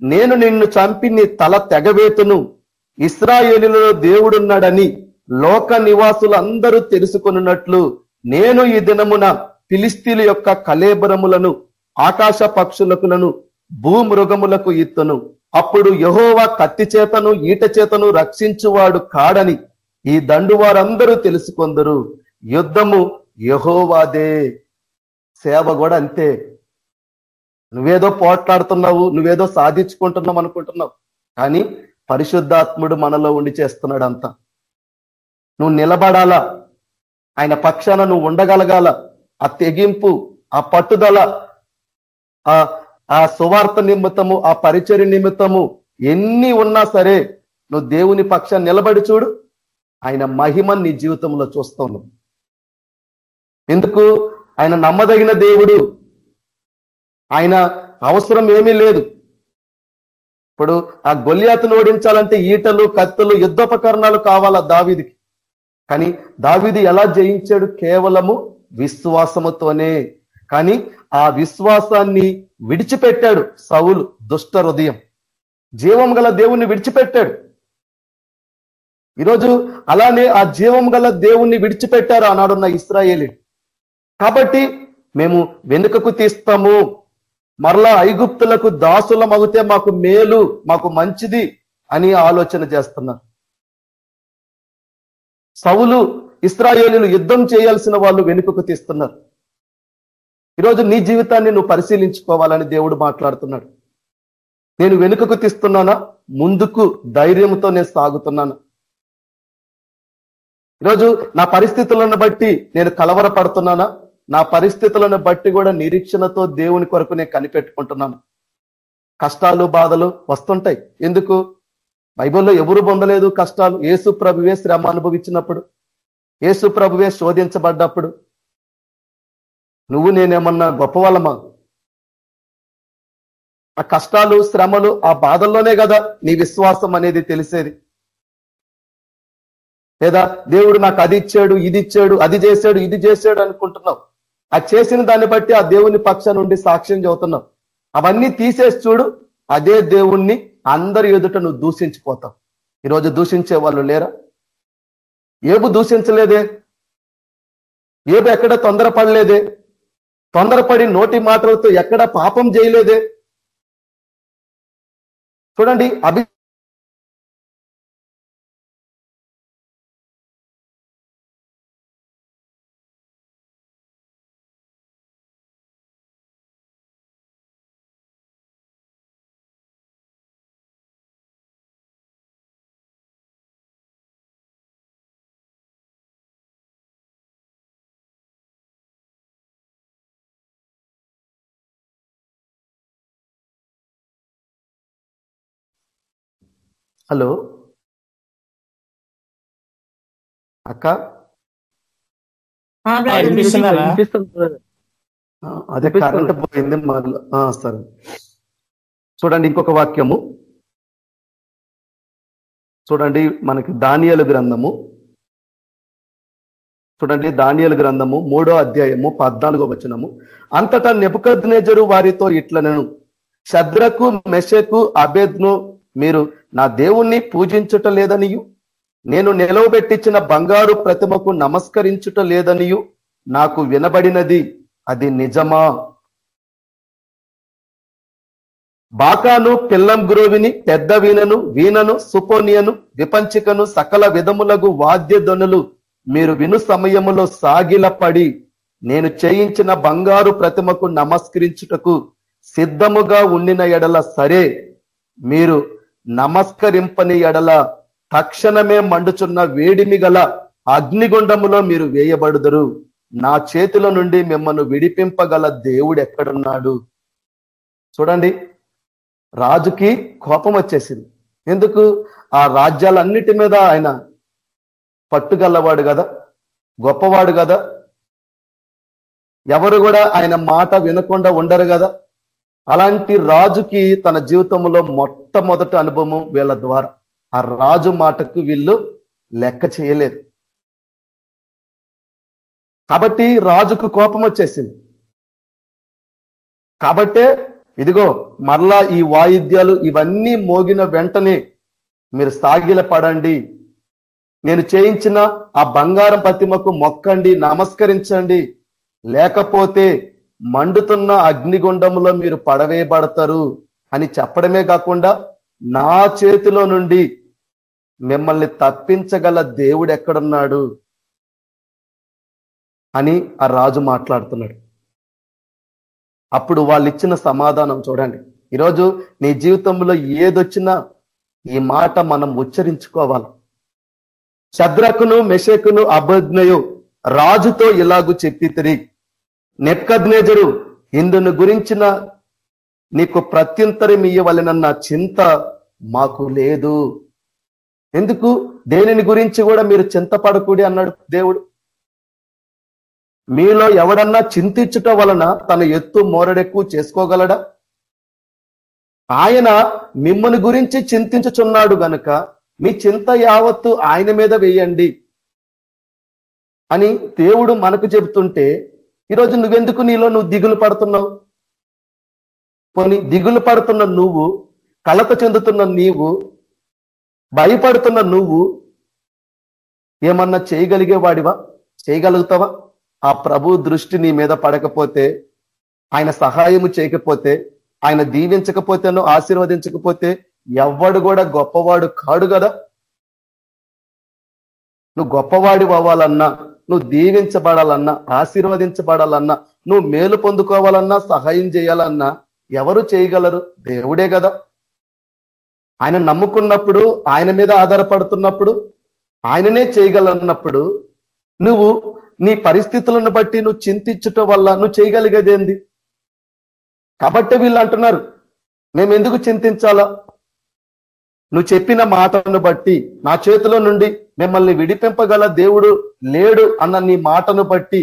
నేను నిన్ను చంపి నీ తల తెగవేతును. ఇస్రాయేలులో దేవుడున్నాడని లోక నివాసులందరూ తెలుసుకున్నట్లు నేను ఈ దినమున ఫిలిస్తీన్ల యొక్క కలేబరములను ఆకాశ పక్షులకులను భూమృగములకు ఇత్తును. అప్పుడు యహోవా కత్తి చేతను ఈట చేతను రక్షించువాడు కాడని ఈ దండు వారందరూ తెలుసుకొందరు. యుద్ధము యహోవాదే. సేవ కూడా అంతే. నువ్వేదో పోట్లాడుతున్నావు నువ్వేదో సాధించుకుంటున్నావు అనుకుంటున్నావు. కానీ పరిశుద్ధాత్ముడు మనలో ఉండి చేస్తున్నాడు అంతా నువ్వు నిలబడాలా? ఆయన పక్షాన నువ్వు ఉండగలగాల? ఆ తెగింపు ఆ పట్టుదల ఆ ఆ సువార్త నిమిత్తము ఆ పరిచర్య నిమిత్తము ఎన్ని ఉన్నా సరే నువ్వు దేవుని పక్షాన్ని నిలబడి చూడు. ఆయన మహిమ నీ జీవితంలో చూస్తావు ఎందుకు? ఆయన నమ్మదగిన దేవుడు. ఆయన అవసరం ఏమీ లేదు. ఇప్పుడు ఆ గొల్యాతను ఓడించాలంటే ఈటలు కత్తులు యుద్ధోపకరణాలు కావాలా దావిదికి? కానీ దావిది ఎలా జయించాడు? కేవలము విశ్వాసముతోనే. కానీ ఆ విశ్వాసాన్ని విడిచిపెట్టాడు సౌలు దుష్ట హృదయం. జీవం గల దేవుణ్ణి విడిచిపెట్టాడు. ఈరోజు అలానే ఆ జీవం గల దేవుణ్ణి విడిచిపెట్టారు ఆనాడున్న ఇస్రాయేలీ కాబట్టి మేము వెనుకకు తీస్తాము. మరలా ఐగుప్తులకు దాసులం అవుతే మాకు మేలు మాకు మంచిది అని ఆలోచన చేస్తున్నారు. సవులు ఇస్రాయేలీలు యుద్ధం చేయాల్సిన వాళ్ళు వెనుకకు తీస్తున్నారు. ఈరోజు నీ జీవితాన్ని నువ్వు పరిశీలించుకోవాలని దేవుడు మాట్లాడుతున్నాడు. నేను వెనుకకు తీస్తున్నానా? ముందుకు ధైర్యంతో నేను సాగుతున్నాను. ఈరోజు నా పరిస్థితులను బట్టి నేను కలవరపడుతున్నానా? నా పరిస్థితులను బట్టి కూడా నిరీక్షణతో దేవుని కొరకు నేను కనిపెట్టుకుంటున్నాను. కష్టాలు బాధలు వస్తుంటాయి. ఎందుకు? బైబిల్లో ఎవరు పొందలేదు కష్టాలు? ఏసు ప్రభువే శ్రమ అనుభవించినప్పుడు ఏసు ప్రభువే శోధించబడ్డప్పుడు నువ్వు నేనేమన్నా గొప్పవాళ్ళమా? ఆ కష్టాలు శ్రమలు ఆ బాధల్లోనే కదా నీ విశ్వాసం అనేది తెలిసేది. లేదా దేవుడు నాకు అది ఇచ్చాడు ఇది ఇచ్చాడు అది చేశాడు ఇది చేశాడు అనుకుంటున్నావు. ఆ చేసిన దాన్ని బట్టి ఆ దేవుని పక్ష నుండి సాక్ష్యం చదువుతున్నావు అవన్నీ తీసేసి చూడు అదే దేవుణ్ణి అందరి ఎదుట నువ్వు దూషించిపోతావు. ఈరోజు దూషించే వాళ్ళు లేరా? ఏబు దూషించలేదే? ఏబు ఎక్కడ తొందరపడలేదే? తొందరపడి నోటి మాటలతో ఎక్కడ పాపం చేయలేదే? చూడండి అభి హలో. అక్క. అదే కరెంట్ పోయింది సరే. చూడండి ఇంకొక వాక్యము. చూడండి మనకి దానియలు గ్రంథము. చూడండి దానియలు గ్రంథము మూడో అధ్యాయము పద్నాలుగో వచనము. అంతటా నెపుకద్నేజరు వారితో ఇట్లనను. శద్రకు మెషకు అబేద్ను మీరు నా దేవుణ్ణి పూజించుట లేదనియు? నేను నిలవబెట్టించిన బంగారు ప్రతిమకు నమస్కరించుట లేదనియు? నాకు వినబడినది అది నిజమా? బాకాను పిల్లం గురువిని పెద్ద వీణను వీణను సుపోనియను విపంచికను సకల విధములకు వాద్యధ్వనులు మీరు విను సమయములో సాగిలపడి నేను చేయించిన బంగారు ప్రతిమకు నమస్కరించుటకు సిద్ధముగా ఉండిన ఎడల సరే మీరు నమస్కరింపని ఎడల తక్షణమే మండుచున్న వేడిమి గల అగ్నిగుండములో మీరు వేయబడుదురు. నా చేతిలో నుండి మిమ్మల్ని విడిపింపగల దేవుడు ఎక్కడున్నాడు? చూడండి రాజుకి కోపం వచ్చేసింది. ఎందుకు? ఆ రాజ్యాలన్నిటి మీద ఆయన పట్టుగలవాడు కదా గొప్పవాడు కదా. ఎవరు కూడా ఆయన మాట వినకుండా ఉండరు కదా. అలాంటి రాజుకి తన జీవితంలో మొట్టమొదటి అనుభవం వీళ్ళ ద్వారా. ఆ రాజు మాటకు వీళ్ళు లెక్క చేయలేదు. కాబట్టి రాజుకు కోపం వచ్చేసింది. కాబట్టే ఇదిగో మరలా ఈ వాయిద్యాలు ఇవన్నీ మోగిన వెంటనే మీరు సాగిల పడండి. నేను చేయించిన ఆ బంగారం ప్రతిమకు మొక్కండి నమస్కరించండి. లేకపోతే మండుతున్న అగ్నిగుండంలో మీరు పడవేయబడతారు అని చెప్పడమే కాకుండా నా చేతిలో నుండి మిమ్మల్ని తప్పించగల దేవుడు ఎక్కడున్నాడు అని ఆ రాజు మాట్లాడుతున్నాడు. అప్పుడు వాళ్ళు ఇచ్చిన సమాధానం చూడండి. ఈరోజు నీ జీవితంలో ఏదొచ్చినా ఈ మాట మనం ఉచ్చరించుకోవాలి. శద్రకును మెషకును అభజ్ఞయు రాజుతో ఇలాగూ చెప్పి తిరిగి నెప్కద్నేజరు ఇందును గురించిన నీకు ప్రత్యంతరం ఇయ్యవలనన్న చింత మాకు లేదు. ఎందుకు? దేనిని గురించి కూడా మీరు చింతపడకూడి అన్నాడు దేవుడు. మీలో ఎవడన్నా చింతించుట వలన తన ఎత్తు మోరడెక్కు చేసుకోగలడా? ఆయన మిమ్మల్ని గురించి చింతించుచున్నాడు గనుక మీ చింత యావత్తు ఆయన మీద వేయండి అని దేవుడు మనకు చెబుతుంటే ఈరోజు నువ్వెందుకు నీలో నువ్వు దిగులు పడుతున్నావు? కొన్ని దిగులు పడుతున్న నువ్వు కలత చెందుతున్న నీవు భయపడుతున్న నువ్వు ఏమన్నా చేయగలిగేవాడివా? చేయగలుగుతావా? ఆ ప్రభు దృష్టి నీ మీద పడకపోతే ఆయన సహాయము చేయకపోతే ఆయన దీవించకపోతేనో ఆశీర్వదించకపోతే ఎవ్వడు కూడా గొప్పవాడు కాడు కదా? నువ్వు గొప్పవాడి అవ్వాలన్నా నువ్వు దీవించబడాలన్నా ఆశీర్వదించబడాలన్నా నువ్వు మేలు పొందుకోవాలన్నా సహాయం చేయాలన్నా ఎవరు చేయగలరు? దేవుడే కదా. ఆయన నమ్ముకున్నప్పుడు ఆయన మీద ఆధారపడుతున్నప్పుడు ఆయననే చేయగలన్నప్పుడు నువ్వు నీ పరిస్థితులను బట్టి నువ్వు చింతించటం వల్ల నువ్వు చేయగలిగేదేంది? కాబట్టి వీళ్ళు అంటున్నారు మేము ఎందుకు చింతించాలా? నువ్వు చెప్పిన మాటను బట్టి నా చేతిలో నుండి మిమ్మల్ని విడిపింపగల దేవుడు లేడు అన్న నీ మాటను బట్టి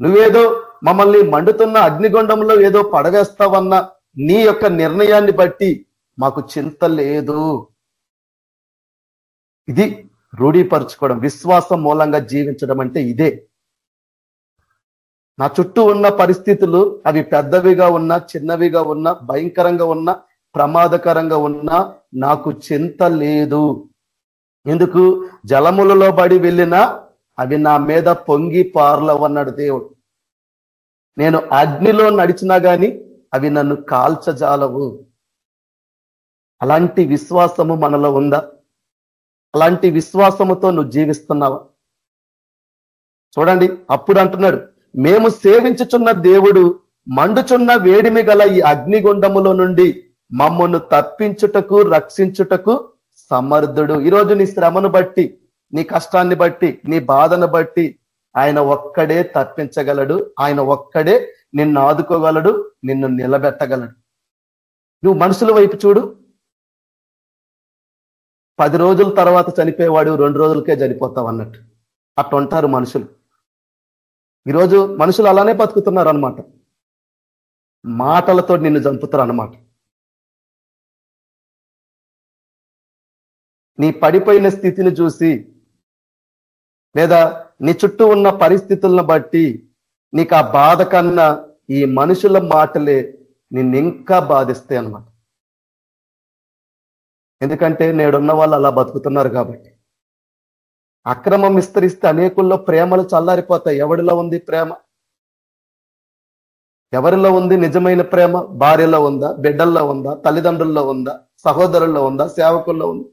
నువ్వేదో మమ్మల్ని మండుతున్న అగ్నిగుండంలో ఏదో పడవేస్తావన్న నీ యొక్క నిర్ణయాన్ని బట్టి మాకు చింత లేదు. ఇది రూఢీపరచుకోవడం విశ్వాసం మూలంగా జీవించడం అంటే ఇదే. నా చుట్టూ ఉన్న పరిస్థితులు అవి పెద్దవిగా ఉన్నా చిన్నవిగా ఉన్నా భయంకరంగా ఉన్నా ప్రమాదకరంగా ఉన్నా నాకు చింత లేదు. ఎందుకు? జలములలో బడి వెళ్ళినా అవి నా మీద పొంగి పార్లవన్నాడు దేవుడు. నేను అగ్నిలో నడిచినా గాని అవి నన్ను కాల్చజాలవు. అలాంటి విశ్వాసము మనలో ఉందా? అలాంటి విశ్వాసముతో నువ్వు జీవిస్తున్నావా? చూడండి అప్పుడు అంటున్నాడు మేము సేవించుచున్న దేవుడు మండుచున్న వేడిమి గల ఈ అగ్నిగుండములో నుండి మమ్మను తప్పించుటకు రక్షించుటకు సమర్థుడు. ఈరోజు నీ శ్రమను బట్టి నీ కష్టాన్ని బట్టి నీ బాధను బట్టి ఆయన ఒక్కడే తప్పించగలడు. ఆయన ఒక్కడే నిన్ను ఆదుకోగలడు నిన్ను నిలబెట్టగలడు. నువ్వు మనుషుల వైపు చూడు. పది రోజుల తర్వాత చనిపోయేవాడు రెండు రోజులకే చనిపోతావు అన్నట్టు. అట్టుంటారు మనుషులు. ఈరోజు మనుషులు అలానే బతుకుతున్నారు అనమాట మాటలతో నిన్ను చంపుతారు అనమాట నీ పడిపోయిన స్థితిని చూసి లేదా నీ చుట్టూ ఉన్న పరిస్థితులను బట్టి నీకు ఆ బాధ కన్నా ఈ మనుషుల మాటలే నిన్ను ఇంకా బాధిస్తాయి అనమాట ఎందుకంటే నేడున్న వాళ్ళు అలా బతుకుతున్నారు కాబట్టి. అక్రమం విస్తరిస్తే అనేకుల్లో ప్రేమలు చల్లారిపోతాయి. ఎవరిలో ఉంది ప్రేమ? ఎవరిలో ఉంది నిజమైన ప్రేమ? భార్యలో ఉందా? బిడ్డల్లో ఉందా? తల్లిదండ్రుల్లో ఉందా? సహోదరుల్లో ఉందా? సేవకుల్లో ఉందా?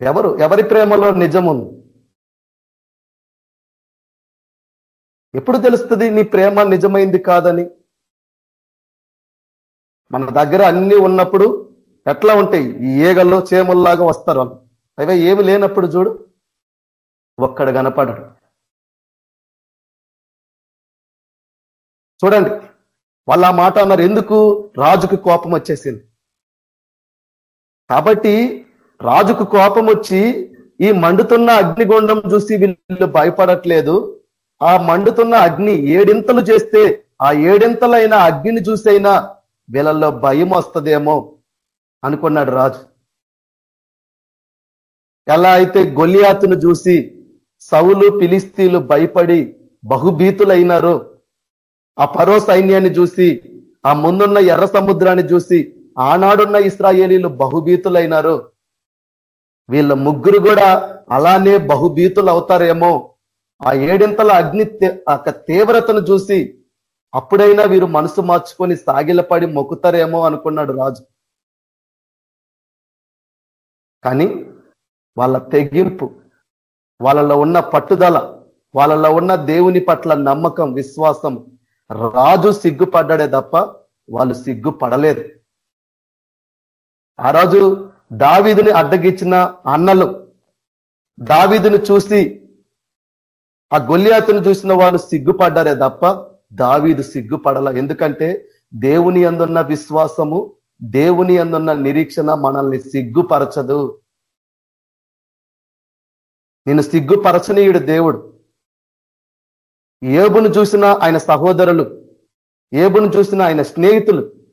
ఎవరు? ఎవరి ప్రేమలో నిజం ఉంది ఎప్పుడు తెలుస్తుంది నీ ప్రేమ నిజమైంది కాదని? మన దగ్గర అన్ని ఉన్నప్పుడు ఎట్లా ఉంటాయి? ఈ ఏగల్లో చేముల్లాగా వస్తారు వాళ్ళు అవే ఏమి లేనప్పుడు చూడు ఒక్కడ కనపడడు. చూడండి వాళ్ళు ఆ మాట అన్నారు ఎందుకు రాజుకు కోపం వచ్చేసింది? కాబట్టి రాజుకు కోపం వచ్చి ఈ మండుతున్న అగ్నిగుండం చూసి వీళ్ళు భయపడట్లేదు. ఆ మండుతున్న అగ్ని ఏడింతలు చేస్తే ఆ ఏడింతలైన అగ్నిని చూసైనా వీళ్ళల్లో భయం వస్తుందేమో అనుకున్నాడు రాజు. ఎలా అయితే గొలియాతును చూసి సౌలు పిలిస్తీలు భయపడి బహుభీతులైనారో ఆ పరో సైన్యాన్ని చూసి ఆ ముందున్న ఎర్ర సముద్రాన్ని చూసి ఆనాడున్న ఇస్రాయేలీలు బహుభీతులైనారు వీళ్ళ ముగ్గురు కూడా అలానే బహుభీతులు అవుతారేమో. ఆ ఏడింతల అగ్ని తీవ్రతను చూసి అప్పుడైనా వీరు మనసు మార్చుకొని సాగిలపడి మొక్కుతారేమో అనుకున్నాడు రాజు. కానీ వాళ్ళ తెగింపు వాళ్ళలో ఉన్న పట్టుదల వాళ్ళలో ఉన్న దేవుని పట్ల నమ్మకం విశ్వాసం రాజు సిగ్గుపడ్డాడే తప్ప వాళ్ళు సిగ్గుపడలేదు. ఆ రాజు దావీదుని అడ్డగించిన అన్నలు. దావీదుని చూసి ఆ గొల్లియాతును చూసిన వాళ్ళు సిగ్గుపడ్డారే తప్ప దావీదు సిగ్గుపడల. ఎందుకంటే దేవుని అందున్న విశ్వాసము దేవుని అందున్న నిరీక్షణ మనల్ని సిగ్గుపరచదు. నేను సిగ్గుపరచనీయుడు దేవుడు. ఏబును చూసిన ఆయన సహోదరులు ఏబును చూసిన ఆయన స్నేహితులు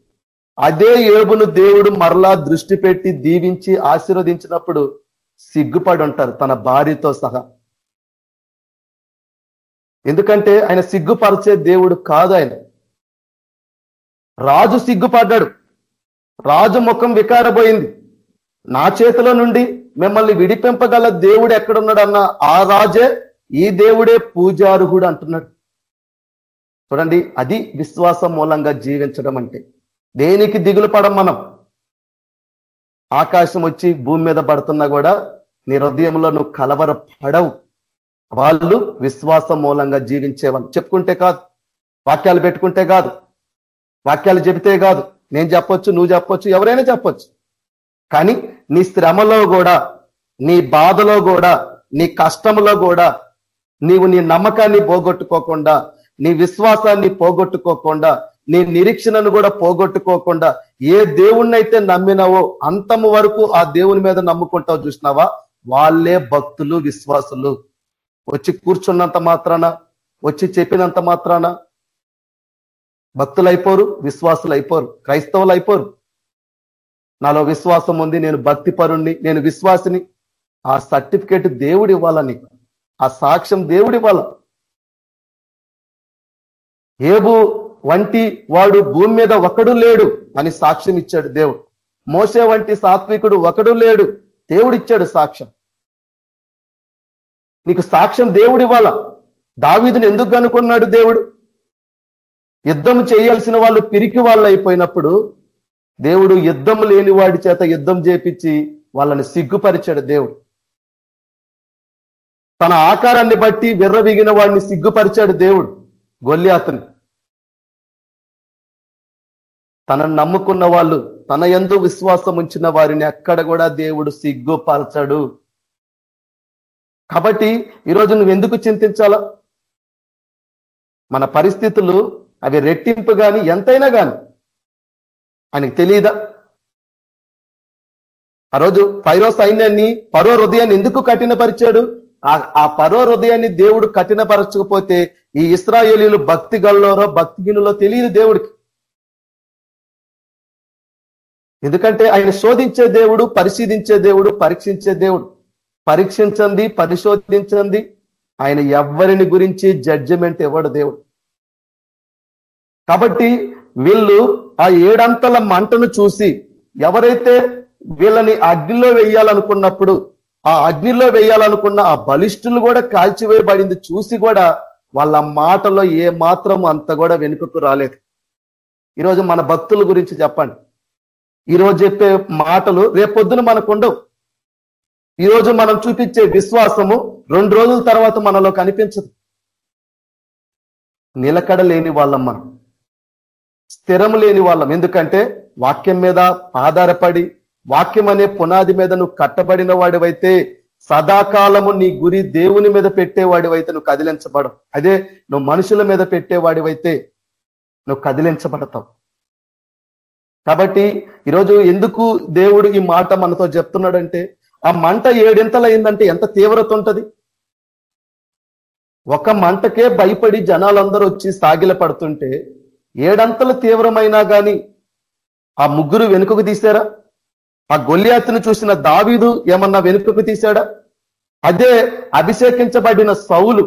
అదే ఏబును దేవుడు మరలా దృష్టి పెట్టి దీవించి ఆశీర్వదించినప్పుడు సిగ్గుపడి ఉంటారు తన భార్యతో సహా. ఎందుకంటే ఆయన సిగ్గుపరిచే దేవుడు కాదు ఆయన. రాజు సిగ్గుపడ్డాడు. రాజు ముఖం వికారపోయింది నా చేతిలో నుండి మిమ్మల్ని విడిపింపగల దేవుడు ఎక్కడున్నాడన్న ఆ రాజే ఈ దేవుడే పూజారుహుడు అంటున్నాడు. చూడండి అది విశ్వాసం మూలంగా జీవించడం అంటే. దేనికి దిగులు పడం మనం? ఆకాశం వచ్చి భూమి మీద పడుతున్నా కూడా నీ హృదయంలో నువ్వు కలవర పడవు వాళ్ళు విశ్వాసం మూలంగా జీవించేవాళ్ళు. చెప్పుకుంటే కాదు. వాక్యాలు పెట్టుకుంటే కాదు. వాక్యాలు చెబితే కాదు. నేను చెప్పొచ్చు నువ్వు చెప్పొచ్చు ఎవరైనా చెప్పొచ్చు. కానీ నీ శ్రమలో కూడా నీ బాధలో కూడా నీ కష్టంలో కూడా నీవు నీ నమ్మకాన్ని పోగొట్టుకోకుండా నీ విశ్వాసాన్ని పోగొట్టుకోకుండా నీ నిరీక్షణను కూడా పోగొట్టుకోకుండా ఏ దేవుణ్ణైతే నమ్మినావో అంతము వరకు ఆ దేవుని మీద నమ్ముకుంటావు చూసినావా? వాళ్ళే భక్తులు విశ్వాసులు. వచ్చి కూర్చున్నంత మాత్రాన వచ్చి చెప్పినంత మాత్రాన భక్తులు అయిపోరు విశ్వాసులు అయిపోరు క్రైస్తవులు అయిపోరు నాలో విశ్వాసం ఉంది నేను భక్తి పరుణ్ణి నేను విశ్వాసిని. ఆ సర్టిఫికేట్ దేవుడు ఇవ్వాలని ఆ సాక్ష్యం దేవుడు ఇవ్వాల ఏబు వంటి వాడు భూమి మీద ఒకడు లేడు అని సాక్ష్యం ఇచ్చాడు దేవుడు. మోసే వంటి సాత్వికుడు ఒకడు లేడు దేవుడు ఇచ్చాడు సాక్ష్యం. నీకు సాక్ష్యం దేవుడు ఇవ్వాల? దావీదుని ఎందుకు అనుకున్నాడు దేవుడు? యుద్ధం చేయాల్సిన వాళ్ళు పిరికి వాళ్ళు అయిపోయినప్పుడు దేవుడు యుద్ధం లేని వాడి చేత యుద్ధం చేపించి వాళ్ళని సిగ్గుపరిచాడు దేవుడు. తన ఆకారాన్ని బట్టి విర్రవిగిన వాడిని సిగ్గుపరిచాడు దేవుడు గొల్లి అతను తనను నమ్ముకున్న వాళ్ళు తన ఎందు విశ్వాసం ఉంచిన వారిని ఎక్కడ కూడా దేవుడు సిగ్గుపరచడు. కాబట్టి ఈరోజు నువ్వు ఎందుకు చింతించాలా? మన పరిస్థితులు అవి రెట్టింపు కానీ ఎంతైనా కానీ ఆయనకు తెలియదా ఆ రోజు పైరో సైన్యాన్ని పరో హృదయాన్ని ఎందుకు కఠినపరిచాడు? ఆ పరో హృదయాన్ని దేవుడు కఠినపరచకపోతే ఈ ఇస్రాయేలీలు భక్తి గల్లోరో భక్తిగినులో తెలియదు దేవుడికి. ఎందుకంటే ఆయన శోధించే దేవుడు పరిశీలించే దేవుడు పరీక్షించే దేవుడు. పరీక్షించండి పరిశోధించండి. ఆయన ఎవరిని గురించి జడ్జిమెంట్ ఇవ్వడు దేవుడు. కాబట్టి వీళ్ళు ఆ ఏడంతల మంటను చూసి ఎవరైతే వీళ్ళని అగ్నిలో వేయాలనుకున్నప్పుడు ఆ అగ్నిలో వేయాలనుకున్న ఆ బలిష్ఠులు కూడా కాల్చివేయబడింది చూసి కూడా వాళ్ళ మాటలో ఏ మాత్రం అంత కూడా వెనుకకు రాలేదు. ఈరోజు మన భక్తుల గురించి చెప్పండి. ఈరోజు చెప్పే మాటలు రేపొద్దున మనకు ఉండవు ఈరోజు మనం చూపించే విశ్వాసము రెండు రోజుల తర్వాత మనలో కనిపించదు. నిలకడ లేని వాళ్ళం మనం. స్థిరం లేని వాళ్ళం. ఎందుకంటే వాక్యం మీద ఆధారపడి వాక్యం అనే పునాది మీద నువ్వు కట్టబడిన వాడివైతే సదాకాలము నీ గురి దేవుని మీద పెట్టేవాడివైతే నువ్వు కదిలించబడవు. అదే నువ్వు మనుషుల మీద పెట్టేవాడివైతే నువ్వు కదిలించబడతావు. కాబట్టి ఈరోజు ఎందుకు దేవుడు ఈ మాట మనతో చెప్తున్నాడంటే ఆ మంట ఏడింతలైందంటే ఎంత తీవ్రత ఉంటుంది? ఒక మంటకే భయపడి జనాలందరూ వచ్చి సాగిల పడుతుంటే ఏడంతలు తీవ్రమైనా కానీ ఆ ముగ్గురు వెనుకకు తీశారా? ఆ గొల్లియాత్ను చూసిన దావీదు ఏమన్నా వెనుకకు తీశాడా? అదే అభిషేకించబడిన సౌలు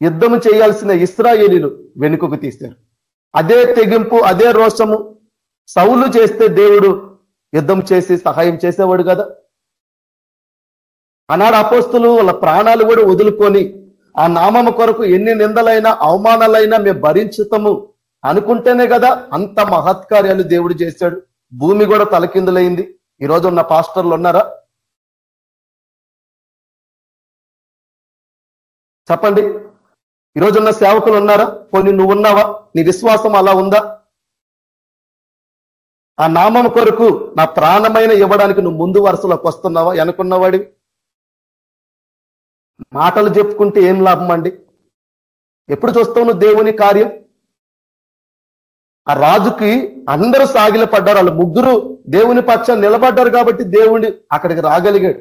యుద్ధము చేయాల్సిన ఇస్రాయేలీలు వెనుకకు తీశారు. అదే తెగింపు అదే రోషము సౌలు చేస్తే దేవుడు యుద్ధం చేసి సహాయం చేసేవాడు కదా. ఆనాడు అపోస్తులు వాళ్ళ ప్రాణాలు కూడా వదులుకొని ఆ నామము కొరకు ఎన్ని నిందలైనా అవమానాలైనా మేము భరించుతాము అనుకుంటేనే కదా అంత మహత్కార్యాలు దేవుడు చేశాడు. భూమి కూడా తలకిందులైంది. ఈ ఉన్న పాస్టర్లు ఉన్నారా? చెప్పండి. ఈరోజు ఉన్న సేవకులు ఉన్నారా? పోనీ నువ్వు ఉన్నావా? నీ విశ్వాసం అలా ఉందా? ఆ నామం కొరకు నా ప్రాణమైన ఇవ్వడానికి నువ్వు ముందు వరుసలోకి వస్తున్నావా? అనుకున్నవాడి మాటలు చెప్పుకుంటే ఏం లాభం అండి? ఎప్పుడు చూస్తావు నువ్వు దేవుని కార్యం? ఆ రాజుకి అందరూ సాగిల పడ్డారు. వాళ్ళు ముగ్గురు దేవుని పక్షాన్ని నిలబడ్డారు కాబట్టి దేవుడి అక్కడికి రాగలిగాడు.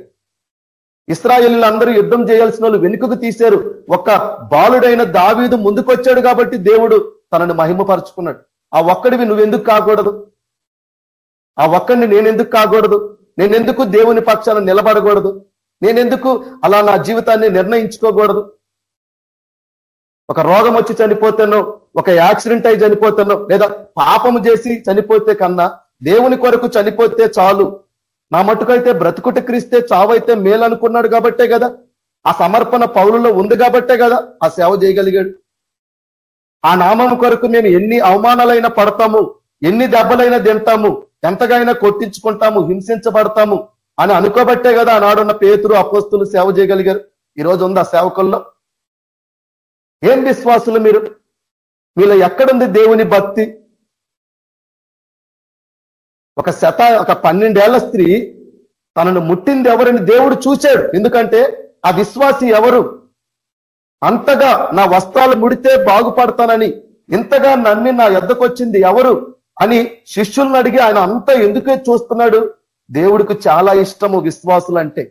ఇస్రాయేలీలు అందరూ యుద్ధం చేయాల్సిన వాళ్ళు వెనుకకు తీశారు. ఒక బాలుడైన దావీదు ముందుకొచ్చాడు కాబట్టి దేవుడు తనని మహిమపరుచుకున్నాడు. ఆ ఒక్కడివి నువ్వెందుకు కాకూడదు? ఆ ఒక్కడిని నేనెందుకు కాకూడదు? నేనెందుకు దేవుని పక్షాన నిలబడకూడదు? నేనెందుకు అలా నా జీవితాన్ని నిర్ణయించుకోకూడదు? ఒక రోగం వచ్చి చనిపోతానో ఒక యాక్సిడెంట్ అయి చనిపోతానో లేదా పాపము చేసి చనిపోతే కన్నా దేవుని కొరకు చనిపోతే చాలు. నా మటుకైతే బ్రతుకుట క్రీస్తే చావైతే మేలు అనుకున్నాడు కాబట్టే కదా. ఆ సమర్పణ పౌరులో ఉంది కాబట్టే కదా ఆ సేవ చేయగలిగాడు. ఆ నామం కొరకు నేను ఎన్ని అవమానాలైనా పడతాము ఎన్ని దెబ్బలైనా తింటాము ఎంతగైనా కొట్టించుకుంటాము హింసించబడతాము అని అనుకోబట్టే కదా ఆనాడున్న పేతురు అపోస్తులు సేవ చేయగలిగారు. ఈ రోజు ఉంది ఆ సేవకుల్లో. ఏం విశ్వాసులు మీరు? మీలో ఎక్కడుంది దేవుని భక్తి? ఒక శత ఒక పన్నెండేళ్ళ స్త్రీ తనను ముట్టింది ఎవరని దేవుడు చూశాడు. ఎందుకంటే ఆ విశ్వాసి ఎవరు? అంతగా నా వస్త్రాలు ముడితే బాగుపడతానని ఇంతగా నమ్మి నా ఎద్దకొచ్చింది ఎవరు? అని శిష్యులను అడిగి ఆయన అంతా ఎందుకే చూస్తున్నాడు? దేవుడికి చాలా ఇష్టము విశ్వాసులు అంటే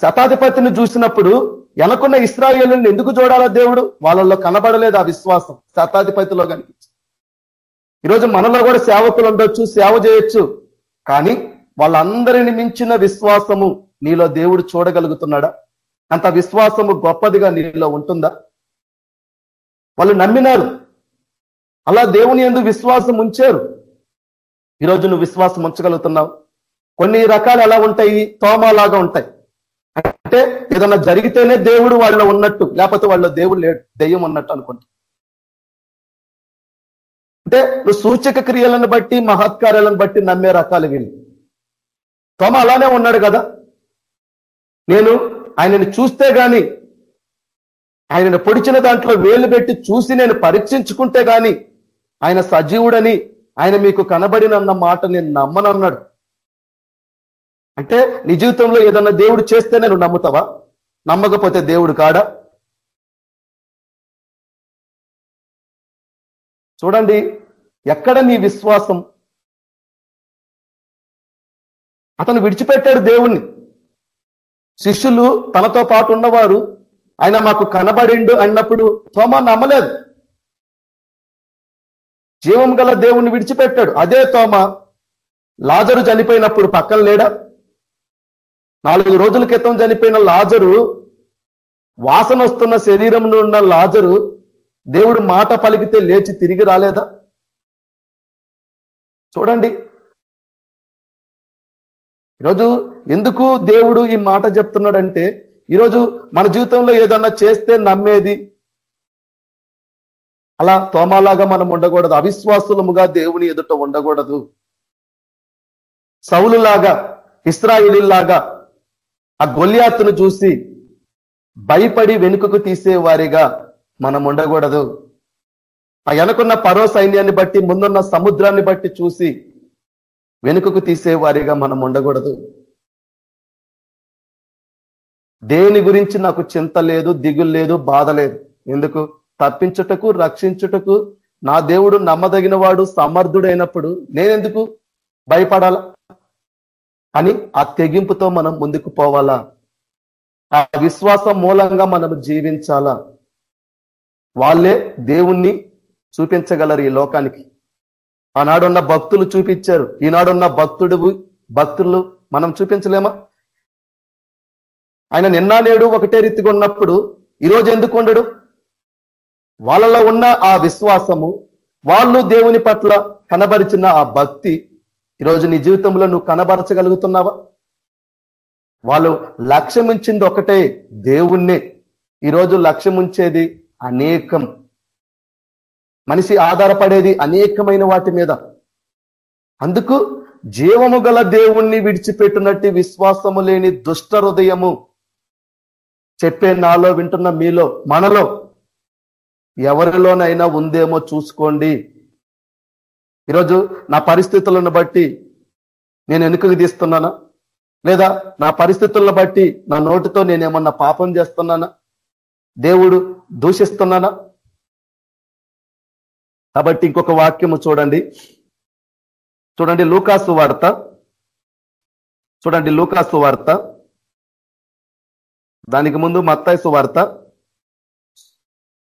శతాధిపతిని చూసినప్పుడు వెనకున్న ఇస్రాయేలుని ఎందుకు చూడాలా దేవుడు? వాళ్ళల్లో కనబడలేదు ఆ విశ్వాసం శతాధిపతిలో కనిపించి ఈరోజు మనలో కూడా సేవకులు ఉండొచ్చు సేవ చేయొచ్చు కానీ వాళ్ళందరిని మించిన విశ్వాసము నీలో దేవుడు చూడగలుగుతున్నాడా? అంత విశ్వాసము గొప్పదిగా నీలో ఉంటుందా? వాళ్ళు నమ్మినారు. అలా దేవుని ఎందు విశ్వాసం ఉంచారు. ఈరోజు నువ్వు విశ్వాసం ఉంచగలుగుతున్నావు. కొన్ని రకాలు ఎలా ఉంటాయి? తోమలాగా ఉంటాయి. అంటే ఏదన్నా జరిగితేనే దేవుడు వాళ్ళు ఉన్నట్టు లేకపోతే వాళ్ళ దేవుడు లేడు దెయ్యం ఉన్నట్టు అనుకుంటా. అంటే నువ్వు సూచక క్రియలను బట్టి మహత్కార్యాలను బట్టి నమ్మే రకాలు వీళ్ళు. తోమ అలానే ఉన్నాడు కదా. నేను ఆయనని చూస్తే గాని ఆయనను పొడిచిన దాంట్లో వేలు పెట్టి చూసి నేను పరీక్షించుకుంటే గాని ఆయన సజీవుడని ఆయన మీకు కనబడినన్న మాట నేను నమ్మనన్నాడు. అంటే నీ జీవితంలో ఏదన్నా దేవుడు చేస్తే నేను నమ్ముతావా? నమ్మకపోతే దేవుడు కాడా? చూడండి ఎక్కడ నీ విశ్వాసం? అతను విడిచిపెట్టాడు దేవుణ్ణి. శిష్యులు తనతో పాటు ఉన్నవారు ఆయన మాకు కనబడిండు అన్నప్పుడు తోమా నమ్మలేదు. జీవం గల దేవుణ్ణి విడిచిపెట్టాడు. అదే తోమ లాజరు చనిపోయినప్పుడు పక్కన లేడా? నాలుగు రోజుల క్రితం చనిపోయిన లాజరు వాసన వస్తున్న శరీరంలో ఉన్న లాజరు దేవుడు మాట పలికితే లేచి తిరిగి రాలేదా? చూడండి. ఈరోజు ఎందుకు దేవుడు ఈ మాట చెప్తున్నాడంటే ఈరోజు మన జీవితంలో ఏదన్నా చేస్తే నమ్మేది అలా తోమాలాగా మనం ఉండకూడదు. అవిశ్వాసులముగా దేవుని ఎదుట ఉండకూడదు. సౌలులాగా ఇస్రాయిలీలాగా ఆ గొల్యాత్తును చూసి భయపడి వెనుకకు తీసే వారిగా మనం ఉండకూడదు. ఆ వెనకున్న పరో సైన్యాన్ని బట్టి ముందున్న సముద్రాన్ని బట్టి చూసి వెనుకకు తీసే వారిగా మనం ఉండకూడదు. దేని గురించి నాకు చింత లేదు దిగులు లేదు బాధ లేదు. ఎందుకు? తప్పించుటకు రక్షించుటకు నా దేవుడు నమ్మదగిన వాడు సమర్థుడైనప్పుడు నేనెందుకు భయపడాలా? అని ఆ తెగింపుతో మనం ముందుకు పోవాలా? ఆ విశ్వాసం మూలంగా మనం జీవించాలా? వాళ్ళే దేవుణ్ణి చూపించగలరు ఈ లోకానికి. ఆనాడున్న భక్తులు చూపించారు. ఈనాడున్న భక్తుడు భక్తులు మనం చూపించలేమా? ఆయన నిన్న నేడు ఒకటే రీతిగా ఉన్నప్పుడు ఈరోజు ఎందుకు ఉండడు? వాళ్ళలో ఉన్న ఆ విశ్వాసము వాళ్ళు దేవుని పట్ల కనబరిచిన ఆ భక్తి ఈరోజు నీ జీవితంలో నువ్వు కనబరచగలుగుతున్నావా? వాళ్ళు లక్ష్యం ఉంచింది ఒకటే దేవుణ్ణే. ఈరోజు లక్ష్యం ఉంచేది అనేకం. మనిషి ఆధారపడేది అనేకమైన వాటి మీద. అందుకు జీవము గల దేవుణ్ణి విడిచిపెట్టినట్టు విశ్వాసము లేని దుష్ట హృదయము చెప్పే నాలో వింటున్న మీలో మనలో ఎవరిలోనైనా ఉందేమో చూసుకోండి. ఈరోజు నా పరిస్థితులను బట్టి నేను వెనుకకు తీస్తున్నానా? లేదా నా పరిస్థితులను బట్టి నా నోటితో నేనేమన్నా పాపం చేస్తున్నానా? దేవుడు దూషిస్తున్నానా? కాబట్టి ఇంకొక వాక్యము చూడండి. చూడండి లూకాసు వార్త. చూడండి లూకాసు వార్త. దానికి ముందు మత్తాయసు వార్త.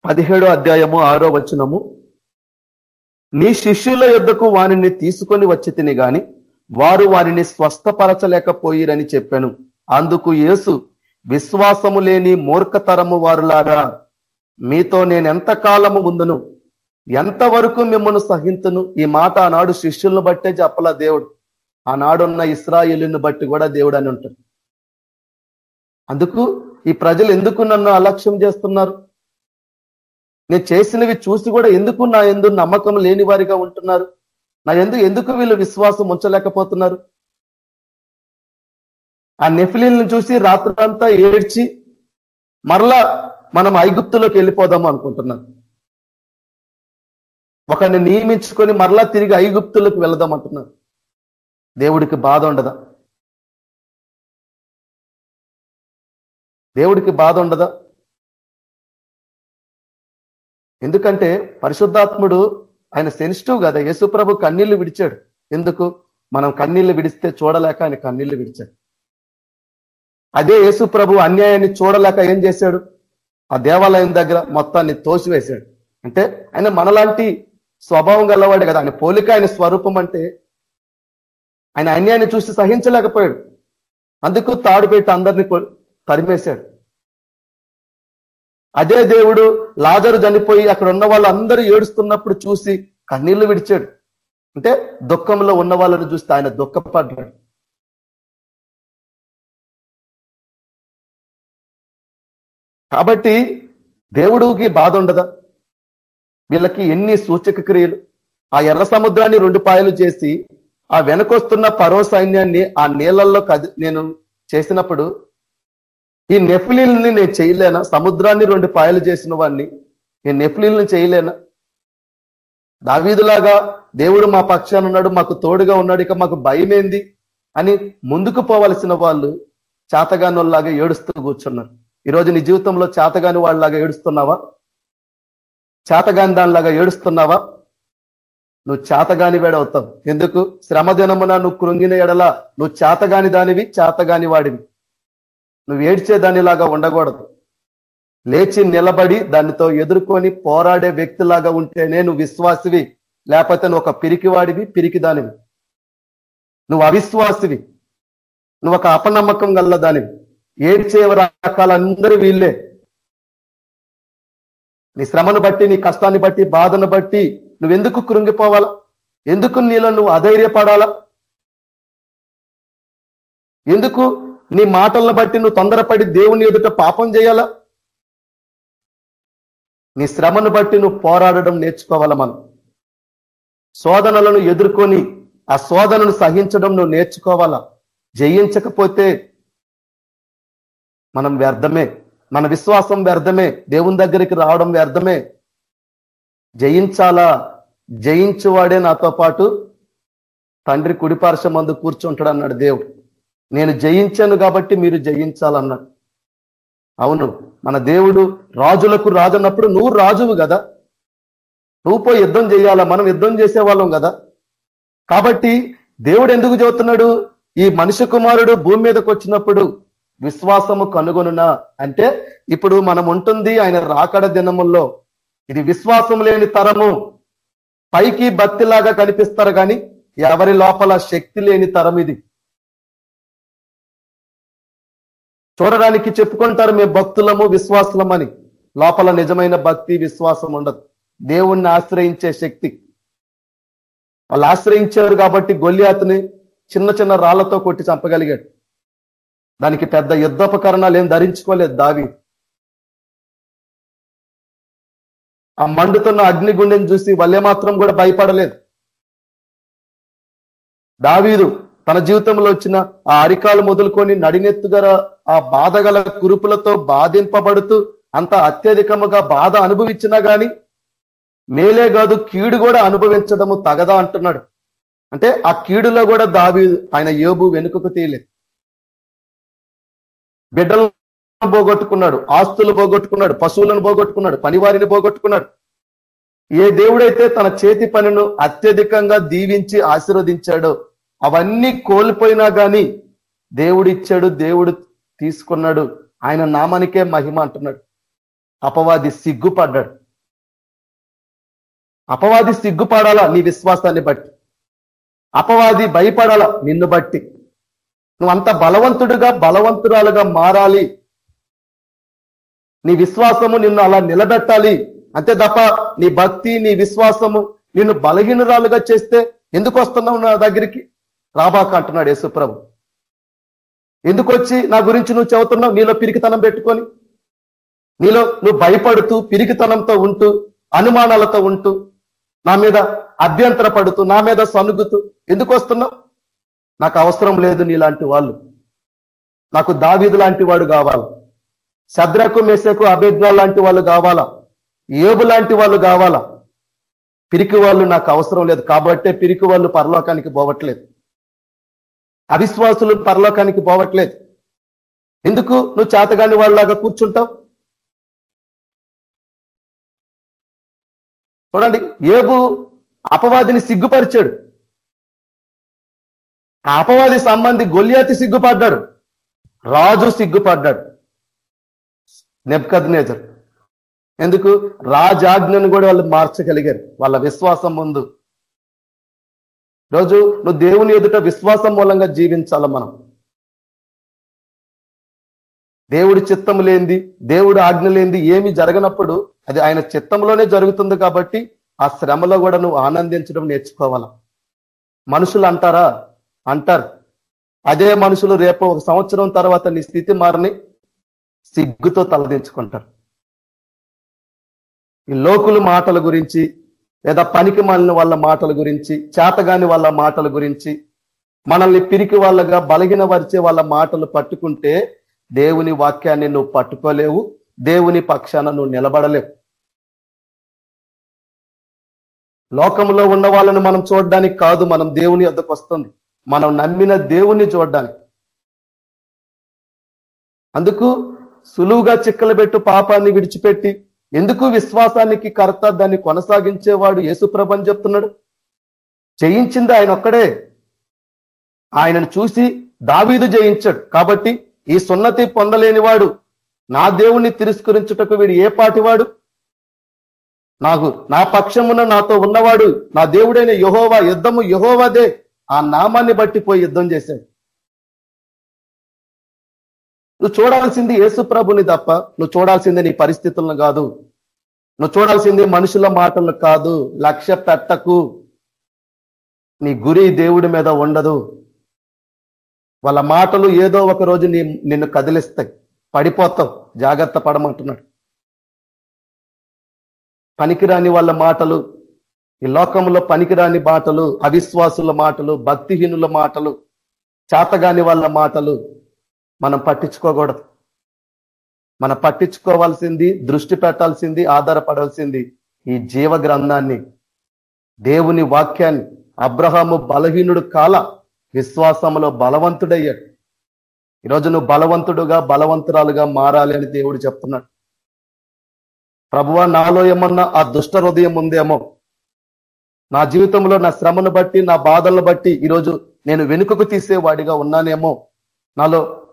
పదిహేడో అధ్యాయము ఆరో వచనము. నీ శిష్యుల యొద్దకు వారిని తీసుకొని వచ్చి తిని గాని వారు వారిని స్వస్థపరచలేకపోయిరని చెప్పాను. అందుకు యేసు విశ్వాసము లేని మూర్ఖతరము వారులారా మీతో నేను ఎంత కాలము ఉందను? ఎంతవరకు మిమ్మల్ని సహింతును? ఈ మాట ఆనాడు శిష్యులను బట్టే చెప్పలా దేవుడు. ఆనాడున్న ఇస్రాయిలుని బట్టి కూడా దేవుడు అని ఉంటాడు అందుకు ఈ ప్రజలు ఎందుకు నన్ను అలక్ష్యం చేస్తున్నారు? నేను చేసినవి చూసి కూడా ఎందుకు నా ఎందు నమ్మకం లేని వారిగా ఉంటున్నారు? నా ఎందు ఎందుకు వీళ్ళు విశ్వాసం ఉంచలేకపోతున్నారు? ఆ నెఫిలీలను చూసి రాత్రంతా ఏడ్చి మరలా మనం ఐగుప్తులోకి వెళ్ళిపోదాము అనుకుంటున్నాను. ఒకరిని నియమించుకొని మరలా తిరిగి ఐగుప్తులకు వెళదాం అంటున్నారు దేవుడికి బాధ ఉండదా? దేవుడికి బాధ ఉండదా? ఎందుకంటే పరిశుద్ధాత్ముడు ఆయన సెన్సిటివ్ కదా. యేసుప్రభు కన్నీళ్ళు విడిచాడు. ఎందుకు? మనం కన్నీళ్ళు విడిస్తే చూడలేక ఆయన కన్నీళ్ళు విడిచాడు. అదే యేసుప్రభు అన్యాయాన్ని చూడలేక ఏం చేశాడు? ఆ దేవాలయం దగ్గర మొత్తాన్ని తోసివేశాడు. అంటే ఆయన మనలాంటి స్వభావం గలవాడు కదా. ఆయన పోలిక ఆయన స్వరూపం అంటే ఆయన అన్యాయాన్ని చూసి సహించలేకపోయాడు. అందుకు తాడు పెట్టి అందరినీ తరిమేశాడు. అదే దేవుడు లాజరు చనిపోయి అక్కడ ఉన్న వాళ్ళందరూ ఏడుస్తున్నప్పుడు చూసి కన్నీళ్ళు విడిచాడు. అంటే దుఃఖంలో ఉన్న వాళ్ళని చూస్తే ఆయన దుఃఖపడ్డాడు. కాబట్టి దేవుడికి బాధ ఉండదా? వీళ్ళకి ఎన్ని సూచక క్రియలు? ఆ ఎర్ర సముద్రాన్ని రెండు పాయలు చేసి ఆ వెనకొస్తున్న పరో సైన్యాన్ని ఆ నీళ్ళల్లో కది నేను చేసినప్పుడు ఈ నెఫ్లీల్ని నేను చేయలేనా? సముద్రాన్ని రెండు పాయలు చేసిన వాడిని నేను నెఫ్లీల్ని చేయలేనా? దావీదులాగా దేవుడు మా పక్షాన ఉన్నాడు మాకు తోడుగా ఉన్నాడు ఇక మాకు భయమేంది? అని ముందుకు పోవలసిన వాళ్ళు చేతగానోళ్ళలాగా ఏడుస్తూ కూర్చున్నారు. ఈరోజు నీ జీవితంలో చేతగాని వాళ్ళలాగా ఏడుస్తున్నావా? చేతగాని దానిలాగా ఏడుస్తున్నావా? నువ్వు చేతగాని వేడవుతావు. ఎందుకు? శ్రమ దినమున నువ్వు కృంగిన ఎడల నువ్వు చేతగాని దానివి చేతగాని వాడివి. నువ్వు ఏడ్చే దానిలాగా ఉండకూడదు. లేచి నిలబడి దానితో ఎదుర్కొని పోరాడే వ్యక్తిలాగా ఉంటేనే నువ్వు విశ్వాసివి. లేకపోతే నువ్వు ఒక పిరికివాడివి పిరికిదానివి. నువ్వు అవిశ్వాసివి. నువ్వు ఒక అపనమ్మకం గల్ల దానివి. ఏడ్చే రకాలందరూ వీళ్ళే. నీ శ్రమను బట్టి నీ కష్టాన్ని బట్టి బాధను బట్టి నువ్వెందుకు కృంగిపోవాలా? ఎందుకు నీలో నువ్వు అధైర్యపడాలా? ఎందుకు నీ మాటలను బట్టి నువ్వు తొందరపడి దేవుని ఎదుట పాపం చేయాలా? నీ శ్రమను బట్టి నువ్వు పోరాడడం నేర్చుకోవాలా మనం? శోధనలను ఎదుర్కొని ఆ శోధనను సహించడం నువ్వు నేర్చుకోవాలా? జయించకపోతే మనం వ్యర్థమే. మన విశ్వాసం వ్యర్థమే. దేవుని దగ్గరికి రావడం వ్యర్థమే. జయించాలా? జయించువాడే నాతో పాటు తండ్రి కుడిపార్శ్వ మందు కూర్చుంటాడు అన్నాడు దేవుడు. నేను జయించాను కాబట్టి మీరు జయించాలన్నాడు అవును మన దేవుడు రాజులకు రాజున్నప్పుడు నువ్వు రాజువు కదా. నువ్వు పోయి యుద్ధం చేయాలా? మనం యుద్ధం చేసేవాళ్ళం కదా. కాబట్టి దేవుడు ఎందుకు చెబుతున్నాడు? ఈ మనిషి కుమారుడు భూమి మీదకి వచ్చినప్పుడు విశ్వాసము కనుగొనునా? అంటే ఇప్పుడు మనం ఉంటుంది ఆయన రాకడ దినముల్లో. ఇది విశ్వాసం లేని తరము. పైకి బత్తిలాగా కనిపిస్తారు కానీ ఎవరి లోపల శక్తి లేని తరం ఇది. చూడడానికి చెప్పుకుంటారు మేము భక్తులము విశ్వాసులమని. లోపల నిజమైన భక్తి విశ్వాసం ఉండదు. దేవుణ్ణి ఆశ్రయించే శక్తి. వాళ్ళు ఆశ్రయించారు కాబట్టి గొల్లియాతని చిన్న చిన్న రాళ్ళతో కొట్టి చంపగలిగాడు. దానికి పెద్ద యుద్ధోపకరణాలు ఏం ధరించుకోలేదు దావి ఆ మండుతున్న అగ్నిగుండెని చూసి వల్లే మాత్రం కూడా భయపడలేదు. దావీదు తన జీవితంలో వచ్చిన ఆ అరికాలు మొదలుకొని నడినెత్తుగల ఆ బాధగల కురుపులతో బాధింపబడుతూ అంత అత్యధికముగా బాధ అనుభవించినా గాని మేలే కాదు కీడు కూడా అనుభవించడము తగదా అంటున్నాడు. అంటే ఆ కీడులో కూడా దావి ఆయన ఏబు వెనుకకు తీయలేదు. బిడ్డలను పోగొట్టుకున్నాడు ఆస్తులు పోగొట్టుకున్నాడు పశువులను పోగొట్టుకున్నాడు పనివారిని పోగొట్టుకున్నాడు. ఏ దేవుడైతే తన చేతి పనిను అత్యధికంగా దీవించి ఆశీర్వదించాడో అవన్నీ కోల్పోయినా కానీ దేవుడిచ్చాడు దేవుడు తీసుకున్నాడు. ఆయన నామానికే మహిమ అంటున్నాడు. అపవాది సిగ్గుపడ్డాడు. అపవాది సిగ్గుపడాలా నీ విశ్వాసాన్ని బట్టి? అపవాది భయపడాలా నిన్ను బట్టి? నువ్వు అంత బలవంతుడుగా బలవంతురాలుగా మారాలి. నీ విశ్వాసము నిన్ను అలా నిలబెట్టాలి. అంతే తప్ప నీ భక్తి నీ విశ్వాసము నిన్ను బలహీనరాలుగా చేస్తే ఎందుకు వస్తున్నావు నా దగ్గరికి? రాబాక అంటున్నాడు యేసుప్రభు. ఎందుకు వచ్చి నా గురించి నువ్వు చెబుతున్నావు? నీలో పిరికితనం పెట్టుకొని నీలో నువ్వు భయపడుతూ పిరికితనంతో ఉంటూ అనుమానాలతో ఉంటూ నా మీద అభ్యంతర పడుతూ నా మీద సనుగుతూ ఎందుకు వస్తున్నావు? నాకు అవసరం లేదు నీలాంటి వాళ్ళు. నాకు దావీదు లాంటి వాడు కావాలి. శద్రకు మెసకు అభేజ్ఞ లాంటి వాళ్ళు కావాలా? ఏబు లాంటి వాళ్ళు కావాలా? పిరికి వాళ్ళు నాకు అవసరం లేదు. కాబట్టే పిరికి వాళ్ళు పరలోకానికి పోవట్లేదు. అవిశ్వాసులు పరలోకానికి పోవట్లేదు. ఎందుకు? నువ్వు చేతగాని వాళ్ళలాగా కూర్చుంటావు? చూడండి ఏబు అపవాదిని సిగ్గుపరిచాడు. ఆ అపవాది సంబంధి గొల్యాతి సిగ్గుపడ్డాడు. రాజు సిగ్గుపడ్డాడు. నెబ్కద్ నేజర్ ఎందుకు? రాజాజ్ఞను కూడా వాళ్ళు మార్చగలిగారు. వాళ్ళ విశ్వాసం ముందు. రోజు నువ్వు దేవుని ఎదుట విశ్వాసం మూలంగా జీవించాల మనం? దేవుడి చిత్తం లేనిది దేవుడు ఆజ్ఞ లేనిది ఏమి జరగనప్పుడు అది ఆయన చిత్తంలోనే జరుగుతుంది కాబట్టి ఆ శ్రమలో కూడా నువ్వు ఆనందించడం నేర్చుకోవాల? మనుషులు అంటారా? అంటారు. అదే మనుషులు రేపు ఒక సంవత్సరం తర్వాత నీ స్థితి మారని సిగ్గుతో తలదించుకుంటారు. ఈ లోకుల మాటల గురించి లేదా పనికి మాలిన వాళ్ళ మాటల గురించి చేతగాని వాళ్ళ మాటల గురించి మనల్ని పిరికి వాళ్ళగా బలగిన పరిచే వాళ్ళ మాటలు పట్టుకుంటే దేవుని వాక్యాన్ని నువ్వు పట్టుకోలేవు దేవుని పక్షాన నువ్వు నిలబడలేవు. లోకంలో ఉన్న వాళ్ళని మనం చూడడానికి కాదు మనం దేవుని వద్దకు వస్తుంది. మనం నమ్మిన దేవుణ్ణి చూడడానికి. అందుకు సులువుగా చిక్కలు పెట్టు పాపాన్ని విడిచిపెట్టి ఎందుకు విశ్వాసానికి కర్త దాన్ని కొనసాగించేవాడు యేసుప్రభ అని చెప్తున్నాడు? జయించింది ఆయన ఒక్కడే. ఆయనను చూసి దావీదు జయించాడు. కాబట్టి ఈ సున్నతి పొందలేనివాడు నా దేవుణ్ణి తిరస్కరించుటకు వీడు ఏ పాటివాడు? నాకు నా పక్షమున నాతో ఉన్నవాడు నా దేవుడైన యహోవా యుద్ధము యహోవాదే ఆ నామాన్ని బట్టి పోయి యుద్ధం చేశాడు. నువ్వు చూడాల్సింది యేసు ప్రభుని తప్ప నువ్వు చూడాల్సింది నీ పరిస్థితులను కాదు. నువ్వు చూడాల్సింది మనుషుల మాటలు కాదు లక్ష్య పెట్టకు. నీ గురి దేవుడి మీద ఉండదు. వాళ్ళ మాటలు ఏదో ఒక రోజు నీ నిన్ను కదిలిస్తాయి. పడిపోతావు. జాగ్రత్త పడమంటున్నాడు. పనికిరాని వాళ్ళ మాటలు ఈ లోకంలో పనికిరాని మాటలు అవిశ్వాసుల మాటలు భక్తిహీనుల మాటలు చేతగాని వాళ్ళ మాటలు మనం పట్టించుకోకూడదు. మనం పట్టించుకోవాల్సింది దృష్టి పెట్టాల్సింది ఆధారపడాల్సింది ఈ జీవ గ్రంథాన్ని దేవుని వాక్యాన్ని. అబ్రహాము బలహీనుడు కాల విశ్వాసంలో బలవంతుడయ్యాడు. ఈరోజు నువ్వు బలవంతుడుగా బలవంతురాలుగా మారాలి అని దేవుడు చెప్తున్నాడు. ప్రభువ నాలో ఏమన్నా ఆ దుష్ట హృదయం ఉందేమో? నా జీవితంలో నా శ్రమను బట్టి నా బాధలను బట్టి ఈరోజు నేను వెనుకకు తీసేవాడిగా ఉన్నానేమో? నాలో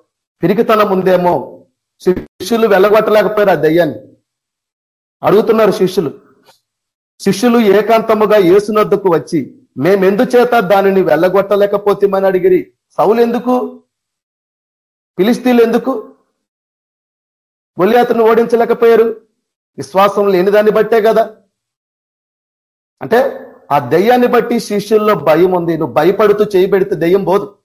పిరికితనం ఉందేమో? శిష్యులు వెళ్ళగొట్టలేకపోయారు ఆ దయ్యాన్ని. అడుగుతున్నారు శిష్యులు శిష్యులు ఏకాంతముగా ఏసునద్దుకు వచ్చి మేమెందుచేత దానిని వెళ్ళగొట్టలేకపోతేమని అడిగిరి? సౌలు ఎందుకు పిలిస్తీలు ఎందుకు గొల్లియాతను ఓడించలేకపోయారు? విశ్వాసం లేని దాన్ని బట్టే కదా. అంటే ఆ దయ్యాన్ని బట్టి శిష్యుల్లో భయం ఉంది. నువ్వు భయపడుతూ చేయి పెడితే దయ్యం పోదు.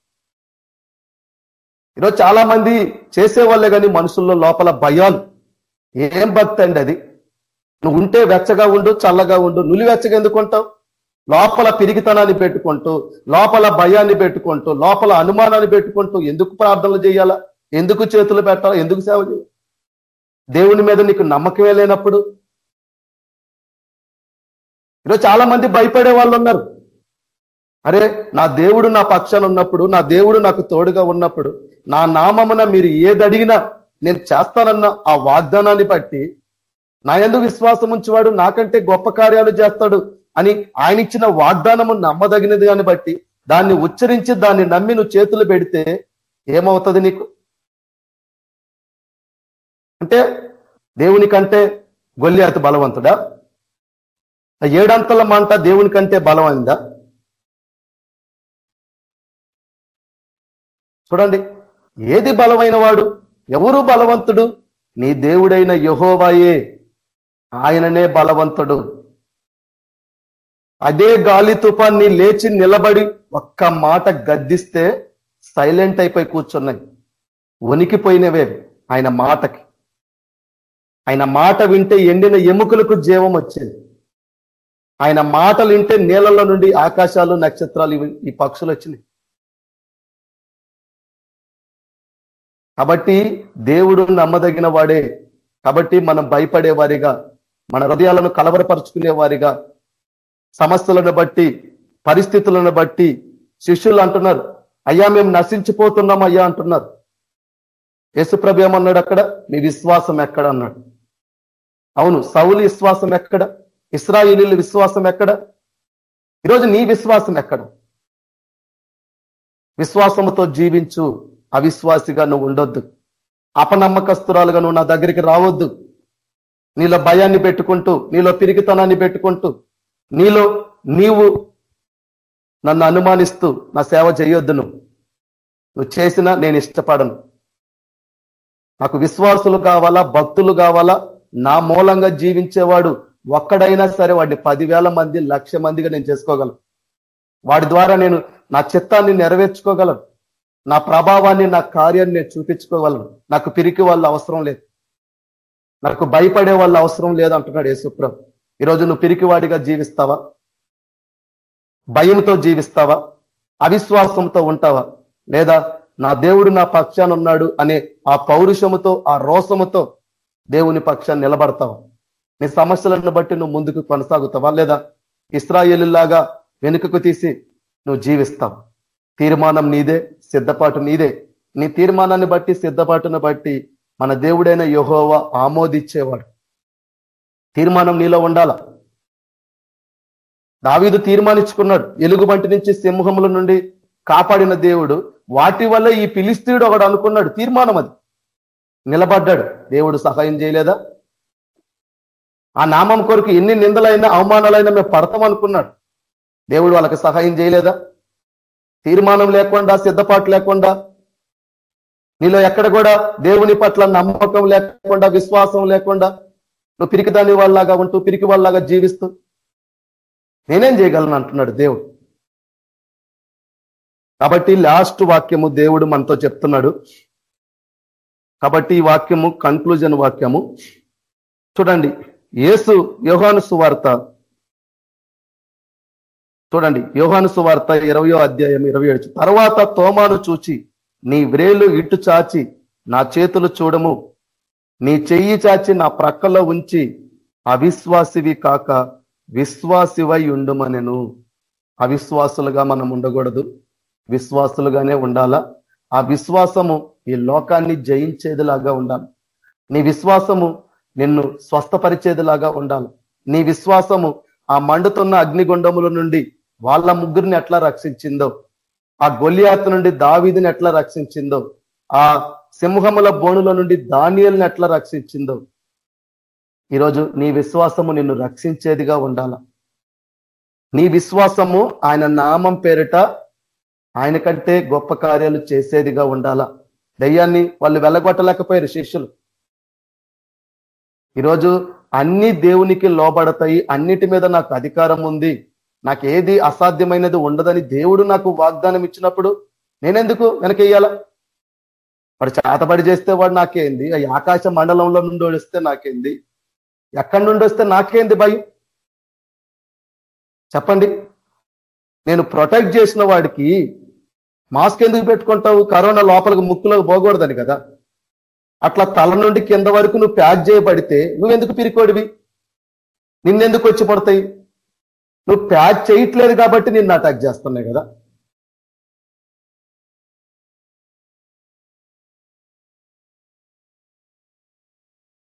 ఈరోజు చాలా మంది చేసేవాళ్ళే కానీ మనుషుల్లో లోపల భయాలు ఏం భక్తి అండి అది? నువ్వు ఉంటే వెచ్చగా ఉండు చల్లగా ఉండు. నులివెచ్చగా ఎందుకు ఉంటావు? లోపల పిరిగితనాన్ని పెట్టుకుంటూ లోపల భయాన్ని పెట్టుకుంటూ లోపల అనుమానాన్ని పెట్టుకుంటూ ఎందుకు ప్రార్థనలు చేయాలా? ఎందుకు చేతులు పెట్టాలా? ఎందుకు సేవ చేయాలి? దేవుని మీద నీకు నమ్మకమే లేనప్పుడు? ఈరోజు చాలా మంది భయపడే వాళ్ళు ఉన్నారు. అరే నా దేవుడు నా పక్షాన ఉన్నప్పుడు నా దేవుడు నాకు తోడుగా ఉన్నప్పుడు నా నామమున మీరు ఏది అడిగినా నేను చేస్తానన్న ఆ వాగ్దానాన్ని బట్టి నా ఎందుకు విశ్వాసం ఉంచేవాడు నాకంటే గొప్ప కార్యాలు చేస్తాడు అని ఆయన ఇచ్చిన వాగ్దానము నమ్మదగినది అని బట్టి దాన్ని ఉచ్చరించి దాన్ని నమ్మి నువ్వు చేతులు పెడితే ఏమవుతుంది నీకు? అంటే దేవుని కంటే అతి బలవంతుడా? ఏడంతల మంట దేవుని కంటే బలమైందా? చూడండి ఏది బలమైన వాడు ఎవరు బలవంతుడు? నీ దేవుడైన యహోవాయే. ఆయననే బలవంతుడు. అదే గాలి తుఫాన్ని లేచి నిలబడి ఒక్క మాట గద్దిస్తే సైలెంట్ అయిపోయి కూర్చున్నాయి. వణికిపోయినవే ఆయన మాటకి. ఆయన మాట వింటే ఎండిన ఎముకలకు జీవం వచ్చేది. ఆయన మాటలు వింటే నీళ్ళలో నుండి ఆకాశాలు నక్షత్రాలు ఇవి- ఈ పక్షులు వచ్చినాయి. కాబట్టి దేవుడు నమ్మదగిన వాడే. కాబట్టి మనం భయపడే వారిగా మన హృదయాలను కలవరపరుచుకునే వారిగా సమస్యలను బట్టి పరిస్థితులను బట్టి శిష్యులు అంటున్నారు అయ్యా మేము నశించిపోతున్నాం అయ్యా అంటున్నారు. యేసుప్రభు ఏమన్నాడు అక్కడ? మీ విశ్వాసం ఎక్కడ? అన్నాడు. అవును సౌలు విశ్వాసం ఎక్కడ? ఇస్రాయిలీల విశ్వాసం ఎక్కడ? ఈరోజు నీ విశ్వాసం ఎక్కడ? విశ్వాసంతో జీవించు. అవిశ్వాసిగా నువ్వు ఉండొద్దు. అపనమ్మకస్తురాలుగా నువ్వు నా దగ్గరికి రావద్దు. నీలో భయాన్ని పెట్టుకుంటూ నీలో పిరిగితనాన్ని పెట్టుకుంటూ నీలో నీవు నన్ను అనుమానిస్తూ నా సేవ చేయొద్దు నువ్వు. నువ్వు చేసినా నేను ఇష్టపడను. నాకు విశ్వాసులు కావాలా భక్తులు కావాలా? నా మూలంగా జీవించేవాడు ఒక్కడైనా సరే వాడిని పదివేల మంది లక్ష మందిగా నేను చేసుకోగలను. వాడి ద్వారా నేను నా చిత్తాన్ని నెరవేర్చుకోగలను. నా ప్రభావాన్ని నా కార్యాన్ని నేను చూపించుకోగలను నాకు పిరికి వాళ్ళ అవసరం లేదు. నాకు భయపడే వాళ్ళ అవసరం లేదు అంటున్నాడు యేసుప్రభు ఈరోజు నువ్వు పిరికివాడిగా జీవిస్తావా? భయంతో జీవిస్తావా? అవిశ్వాసంతో ఉంటావా? లేదా నా దేవుడు నా పక్షాన్ని ఉన్నాడు అనే ఆ పౌరుషముతో ఆ రోసముతో దేవుని పక్షాన్ని నిలబడతావా? నీ సమస్యలను బట్టి నువ్వు ముందుకు కొనసాగుతావా? లేదా ఇస్రాయేలులాగా వెనుకకు తీసి నువ్వు జీవిస్తావు? తీర్మానం నీదే సిద్ధపాటు నీదే. నీ తీర్మానాన్ని బట్టి సిద్ధపాటును బట్టి మన దేవుడైన యహోవ ఆమోదించేవాడు. తీర్మానం నీలో ఉండాల? దావీదు తీర్మానించుకున్నాడు. ఎలుగుబంటి నుంచి సింహముల నుండి కాపాడిన దేవుడు వాటి వల్ల ఈ పిలిస్తీయుడు ఒకడు అనుకున్నాడు. తీర్మానం అది. నిలబడ్డాడు. దేవుడు సహాయం చేయలేదా? ఆ నామం కొరకు ఎన్ని నిందలైనా అవమానాలైనా మేము పడతాం అనుకున్నాడు దేవుడు వాళ్ళకి సహాయం చేయలేదా? తీర్మానం లేకుండా సిద్ధపాటు లేకుండా నీలో ఎక్కడ కూడా దేవుని పట్ల నమ్మకం లేకుండా విశ్వాసం లేకుండా నువ్వు పిరికిదాని వాళ్ళలాగా ఉంటూ పిరికి వాళ్ళలాగా జీవిస్తూ నేనేం చేయగలను అంటున్నాడు దేవుడు. కాబట్టి లాస్ట్ వాక్యము దేవుడు మనతో చెప్తున్నాడు. కాబట్టి ఈ వాక్యము కంక్లూజన్ వాక్యము. చూడండి యేసు యోహాను సువార్త చూడండి యోహాను సువార్త ఇరవయో అధ్యాయం ఇరవై ఏడు తర్వాత తోమాను చూచి నీ వ్రేలు ఇటు చాచి నా చేతులు చూడము. నీ చెయ్యి చాచి నా ప్రక్కలో ఉంచి అవిశ్వాసివి కాక విశ్వాసివై ఉండుమనెను. అవిశ్వాసులుగా మనం ఉండకూడదు. విశ్వాసులుగానే ఉండాలా? ఆ విశ్వాసము ఈ లోకాన్ని జయించేదిలాగా ఉండాలి. నీ విశ్వాసము నిన్ను స్వస్థపరిచేదిలాగా ఉండాలి. నీ విశ్వాసము ఆ మండుతున్న అగ్నిగుండముల నుండి వాళ్ళ ముగ్గురిని ఎట్లా రక్షించిందో ఆ గొలియాత నుండి దావీదిని ఎట్లా రక్షించిందో ఆ సింహముల బోనుల నుండి దానియల్ని ఎట్లా రక్షించిందో ఈరోజు నీ విశ్వాసము నిన్ను రక్షించేదిగా ఉండాల. నీ విశ్వాసము ఆయన నామం పేరిట ఆయన కంటే గొప్ప కార్యాలు చేసేదిగా ఉండాల. దయ్యాన్ని వాళ్ళు వెళ్ళగొట్టలేకపోయారు శిష్యులు. ఈరోజు అన్ని దేవునికి లోబడతాయి అన్నిటి మీద నాకు అధికారం ఉంది. నాకు ఏది అసాధ్యమైనది ఉండదని దేవుడు నాకు వాగ్దానం ఇచ్చినప్పుడు నేనెందుకు వెనకేయాల వాడు చేతబడి చేస్తే వాడు నాకేంది? ఆకాశ మండలంలో నుండి వస్తే నాకేంది? ఎక్కడి నుండి వస్తే నాకేంది భయం? చెప్పండి. నేను ప్రొటెక్ట్ చేసిన వాడికి మాస్క్ ఎందుకు పెట్టుకుంటావు? కరోనా లోపలికి ముక్కులోకి పోకూడదని కదా. అట్లా తల నుండి కింద వరకు నువ్వు ప్యాక్ చేయబడితే నువ్వెందుకు పిరికోడివి? నిన్నెందుకు వచ్చి పడతాయి? నువ్వు ప్యాక్ చేయట్లేదు కాబట్టి నిన్ను అటాక్ చేస్తున్నాయి కదా.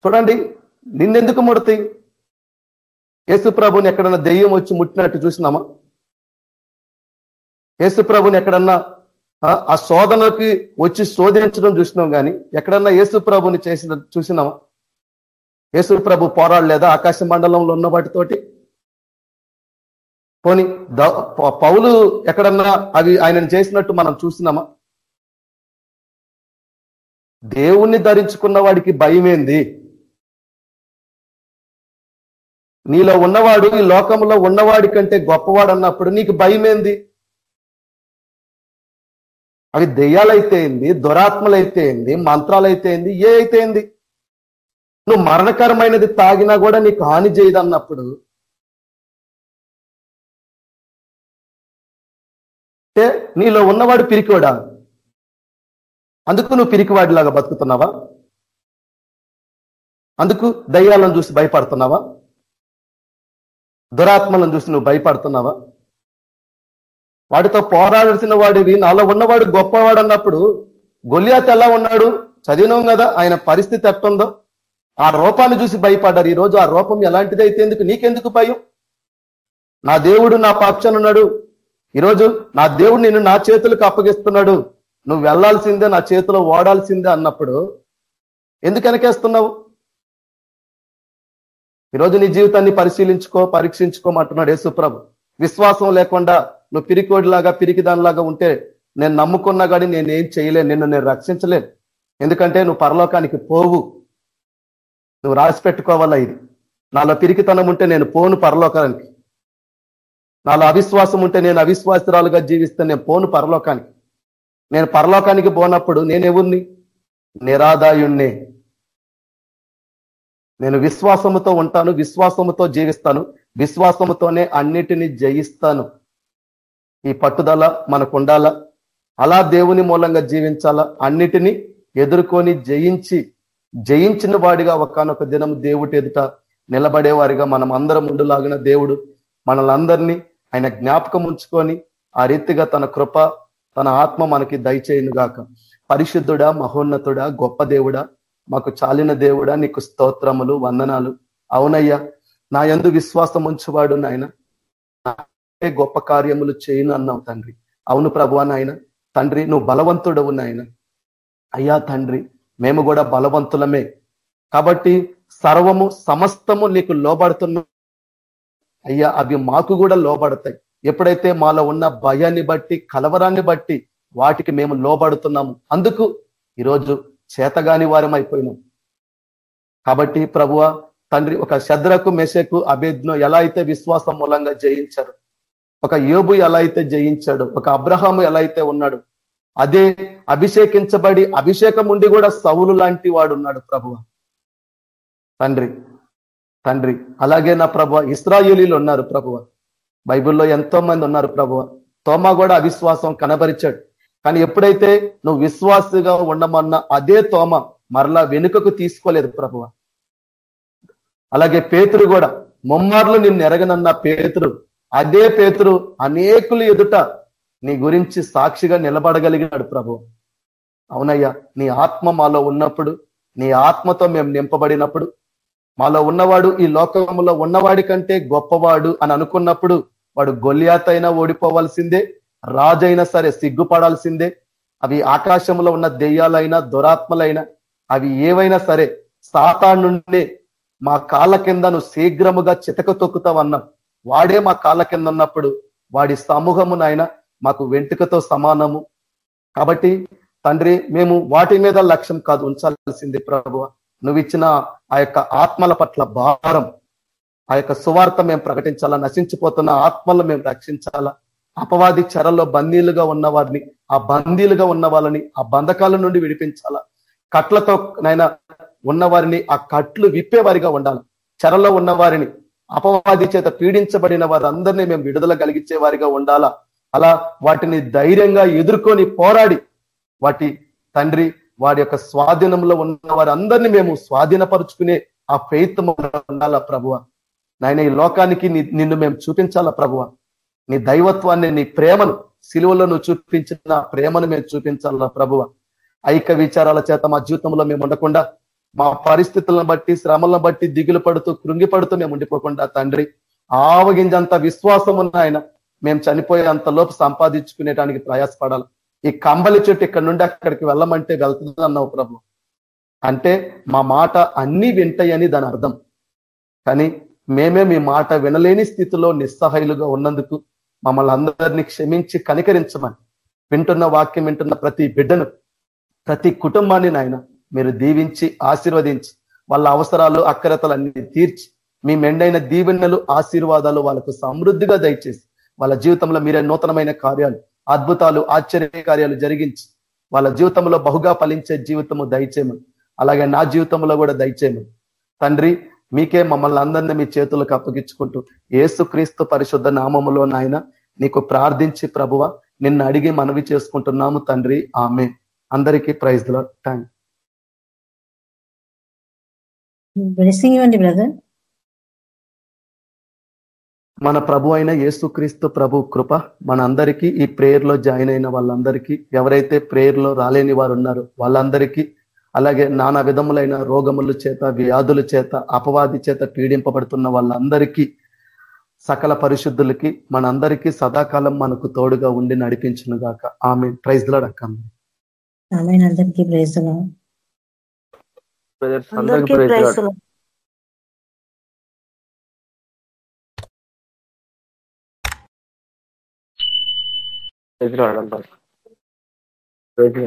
చూడండి నిన్నెందుకు ముడతాయి? యేసుప్రభుని ఎక్కడన్నా దెయ్యం వచ్చి ముట్టినట్టు చూసినామా? యేసుప్రభుని ఎక్కడన్నా ఆ శోధనకి వచ్చి శోధించడం చూసినాం కానీ ఎక్కడన్నా యేసు ప్రభుని చేసిన చూసినామా? యేసుప్రభు పోరాడలేదా ఆకాశ మండలంలో ఉన్న వాటితోటి పోని పౌలు ఎక్కడన్నా అవి ఆయనను చేసినట్టు మనం చూసినామా? దేవుణ్ణి ధరించుకున్న వాడికి భయమేంది? నీలో ఉన్నవాడు ఈ లోకంలో ఉన్నవాడి కంటే గొప్పవాడు అన్నప్పుడు నీకు భయమేంది? అవి దెయ్యాలైతే ఏంది? దురాత్మలైతే ఏంది? మంత్రాలైతే ఏంది? ఏ అయితే ఏంది? నువ్వు మరణకరమైనది తాగినా కూడా నీకు హాని చేయదు అంటే నీలో ఉన్నవాడు పిరికివాడా? అందుకు నువ్వు పిరికివాడిలాగా బతుకుతున్నావా? అందుకు దయ్యాలను చూసి భయపడుతున్నావా? దురాత్మలను చూసి నువ్వు భయపడుతున్నావా? వాడితో పోరాడాల్సిన వాడివి నాలో ఉన్నవాడు గొప్పవాడు అన్నప్పుడు గొలియాత్ ఎలా ఉన్నాడు? చదివినాం కదా ఆయన పరిస్థితి ఎట్టుందో. ఆ రూపాన్ని చూసి భయపడ్డారు. ఈ రోజు ఆ రూపం ఎలాంటిది అయితే ఎందుకు? నీకెందుకు భయం? నా దేవుడు నా పక్షాన ఉన్నాడు. ఈరోజు నా దేవుడు నిన్ను నా చేతులకు అప్పగిస్తున్నాడు. నువ్వు వెళ్ళాల్సిందే నా చేతిలో ఓడాల్సిందే అన్నప్పుడు ఎందుకు వెనకేస్తున్నావు ఈరోజు నీ జీవితాన్ని పరిశీలించుకో పరీక్షించుకోమంటున్నాడు యేసుప్రభు. విశ్వాసం లేకుండా నువ్వు పిరికోడిలాగా పిరికిదానిలాగా ఉంటే నేను నమ్ముకున్నా కానీ నేనేం చేయలేను నిన్ను నేను రక్షించలేను. ఎందుకంటే నువ్వు పరలోకానికి పోవు. నువ్వు రాసి పెట్టుకోవాలా ఇది? నాలో పిరికితనం ఉంటే నేను పోను పరలోకానికి. నాలో అవిశ్వాసం ఉంటే నేను అవిశ్వాసరాలుగా జీవిస్తే నేను పోను పరలోకానికి. నేను పరలోకానికి పోనప్పుడు నేనెవరిని నిరాదాయుణ్ణి. నేను విశ్వాసముతో ఉంటాను విశ్వాసముతో జీవిస్తాను విశ్వాసముతోనే అన్నిటినీ జయిస్తాను. ఈ పట్టుదల మనకు ఉండాలా అలా దేవుని మూలంగా జీవించాలా? అన్నిటినీ ఎదుర్కొని జయించి జయించిన వాడిగా ఒకనొక దినం దేవుటి ఎదుట నిలబడేవారిగా మనం అందరం ఉండులాగిన దేవుడు మనలందరినీ ఆయన జ్ఞాపకం ఉంచుకొని ఆ రీతిగా తన కృప తన ఆత్మ మనకి దయచేయునుగాక. పరిశుద్ధుడా మహోన్నతుడా గొప్ప దేవుడా మాకు చాలిన దేవుడా నీకు స్తోత్రములు వందనాలు. అవునయ్యా నా ఎందు విశ్వాసం ఉంచువాడు నాయన. గొప్ప కార్యములు చేయను అన్నావు తండ్రి. అవును ప్రభు నాయన. తండ్రి నువ్వు బలవంతుడవు నాయన. అయ్యా తండ్రి మేము కూడా బలవంతులమే. కాబట్టి సర్వము సమస్తము నీకు లోబడుతున్నా అయ్యా అవి మాకు కూడా లోబడతాయి. ఎప్పుడైతే మాలో ఉన్న భయాన్ని బట్టి కలవరాన్ని బట్టి వాటికి మేము లోబడుతున్నాము. అందుకు ఈరోజు చేతగాని వారం అయిపోయినాం కాబట్టి ప్రభువ తండ్రి ఒక శద్రకు మెషకు అభేద్ను ఎలా అయితే విశ్వాసం మూలంగా జయించారు ఒక యోబు ఎలా అయితే జయించాడు ఒక అబ్రహాము ఎలా అయితే ఉన్నాడు అదే అభిషేకించబడి అభిషేకం ఉండి కూడా సౌలు లాంటి వాడు ఉన్నాడు ప్రభువ. తండ్రి తండ్రి. అలాగే నా ప్రభువ ఇస్రాయేలీలు ఉన్నారు ప్రభువ. బైబిల్లో ఎంతో మంది ఉన్నారు ప్రభువ. తోమా కూడా అవిశ్వాసం కనబరిచాడు. కానీ ఎప్పుడైతే నువ్వు విశ్వాసగా ఉండమన్న అదే తోమ మరలా వెనుకకు తీసుకోలేదు ప్రభువ. అలాగే పేతురు కూడా ముమ్మార్లు నిన్ను ఎరగనన్న పేతురు అదే పేతురు అనేకులు ఎదుట నీ గురించి సాక్షిగా నిలబడగలిగినాడు ప్రభు అవునయ్యా నీ ఆత్మ మాలో ఉన్నప్పుడు నీ ఆత్మతో మేము నింపబడినప్పుడు మాలో ఉన్నవాడు ఈ లోకంలో ఉన్నవాడి కంటే గొప్పవాడు అని అనుకున్నప్పుడు వాడు గొల్యాత్ అయినా ఓడిపోవాల్సిందే రాజైనా సరే సిగ్గుపడాల్సిందే. అవి ఆకాశంలో ఉన్న దెయ్యాలైనా దురాత్మలైనా అవి ఏవైనా సరే సాతా నుండి మా కాళ్ళ కింద నువ్వు శీఘ్రముగా చితక తొక్కుతావన్నాం. వాడే మా కాళ్ళ కింద ఉన్నప్పుడు వాడి సమూహమునైనా మాకు వెంటుకతో సమానము. కాబట్టి తండ్రి మేము వాటి మీద లక్ష్యం కాదు ఉంచాల్సింది ప్రభు నువ్వు ఇచ్చిన ఆ యొక్క ఆత్మల పట్ల భారం ఆ యొక్క సువార్త మేము ప్రకటించాలా? నశించిపోతున్న ఆత్మలను మేము రక్షించాలా? అపవాది చెరల్లో బందీలుగా ఉన్న వారిని ఆ బందీలుగా ఉన్న వాళ్ళని ఆ బంధకాల నుండి విడిపించాలా? కట్లతో నైనా ఉన్న వారిని ఆ కట్లు విప్పేవారిగా ఉండాలి? చెరలో ఉన్న వారిని అపవాది చేత పీడించబడిన వారందరినీ మేము విడుదల కలిగించే వారిగా ఉండాలా? అలా వాటిని ధైర్యంగా ఎదుర్కొని పోరాడి వాటి తండ్రి వారి యొక్క స్వాధీనంలో ఉన్న వారందరినీ మేము స్వాధీనపరుచుకునే ఆ ఫెయిత్ ఉండాలా ప్రభువ? నాయన ఈ లోకానికి నిన్ను మేము చూపించాలా ప్రభువ? నీ దైవత్వాన్ని నీ ప్రేమను సిలువలో నువ్వు చూపించిన ప్రేమను మేము చూపించాలా ప్రభువ? ఐక్య విచారాల చేత మా జీవితంలో మేము ఉండకుండా మా పరిస్థితులను బట్టి శ్రమలను బట్టి దిగులు పడుతూ కృంగి పడుతూ మేము ఉండిపోకుండా తండ్రి. ఆవగింజంత విశ్వాసం ఉన్న ఆయన మేము చనిపోయేంత లోపు సంపాదించుకునేటానికి ప్రయాసపడాలి? ఈ కంబలి చెట్టు ఇక్కడ నుండి అక్కడికి వెళ్ళమంటే వెళ్తుంది అన్నావు ప్రభు. అంటే మా మాట అన్ని వింటాయని దాని అర్థం. కానీ మేమే మీ మాట వినలేని స్థితిలో నిస్సహాయులుగా ఉన్నందుకు మమ్మల్ని అందరినీ క్షమించి కనికరించమని వింటున్న వాక్యం వింటున్న ప్రతి బిడ్డను ప్రతి కుటుంబాన్ని నాయన మీరు దీవించి ఆశీర్వదించి వాళ్ళ అవసరాలు అక్కరతలన్నీ తీర్చి మీ మెండైన దీవెనలు ఆశీర్వాదాలు వాళ్ళకు సమృద్ధిగా దయచేసి వాళ్ళ జీవితంలో మీరే నూతనమైన కార్యాలు అద్భుతాలు ఆశ్చర్య కార్యాలు జరిగించి వాళ్ళ జీవితంలో బహుగా ఫలించే జీవితము దయచేయమని అలాగే నా జీవితంలో కూడా దయచేయమని. తండ్రి మీకే మమ్మల్ని అందరినీ మీ చేతులకు అప్పగించుకుంటూ ఏసుక్రీస్తు పరిశుద్ధ నామములో నాయన నీకు ప్రార్థించి ప్రభువ నిన్ను అడిగి మనవి చేసుకుంటున్నాము తండ్రి. ఆమె అందరికీ ప్రైజ్లో థ్యాంక్ బ్లెస్సింగ్ ఇవ్వండి బ్రదర్ మన ప్రభు అయిన యేసుక్రీస్తు ప్రభు కృప మన అందరికీ ఈ ప్రేయర్లో జాయిన్ అయిన వాళ్ళందరికీ ఎవరైతే ప్రేయర్లో రాలేని వారు ఉన్నారో వాళ్ళందరికీ అలాగే నానా విధములైన రోగముల చేత వ్యాధుల చేత అపవాది చేత పీడింపబడుతున్న వాళ్ళందరికీ సకల పరిశుద్ధులకి మనందరికీ సదాకాలం మనకు తోడుగా ఉండి నడిపించిన గాక. ఆమె ప్రైజ్లో రకం అందరికీ ప్రైజ్ అందరికీ ప్రైజ్ ప్రైజ్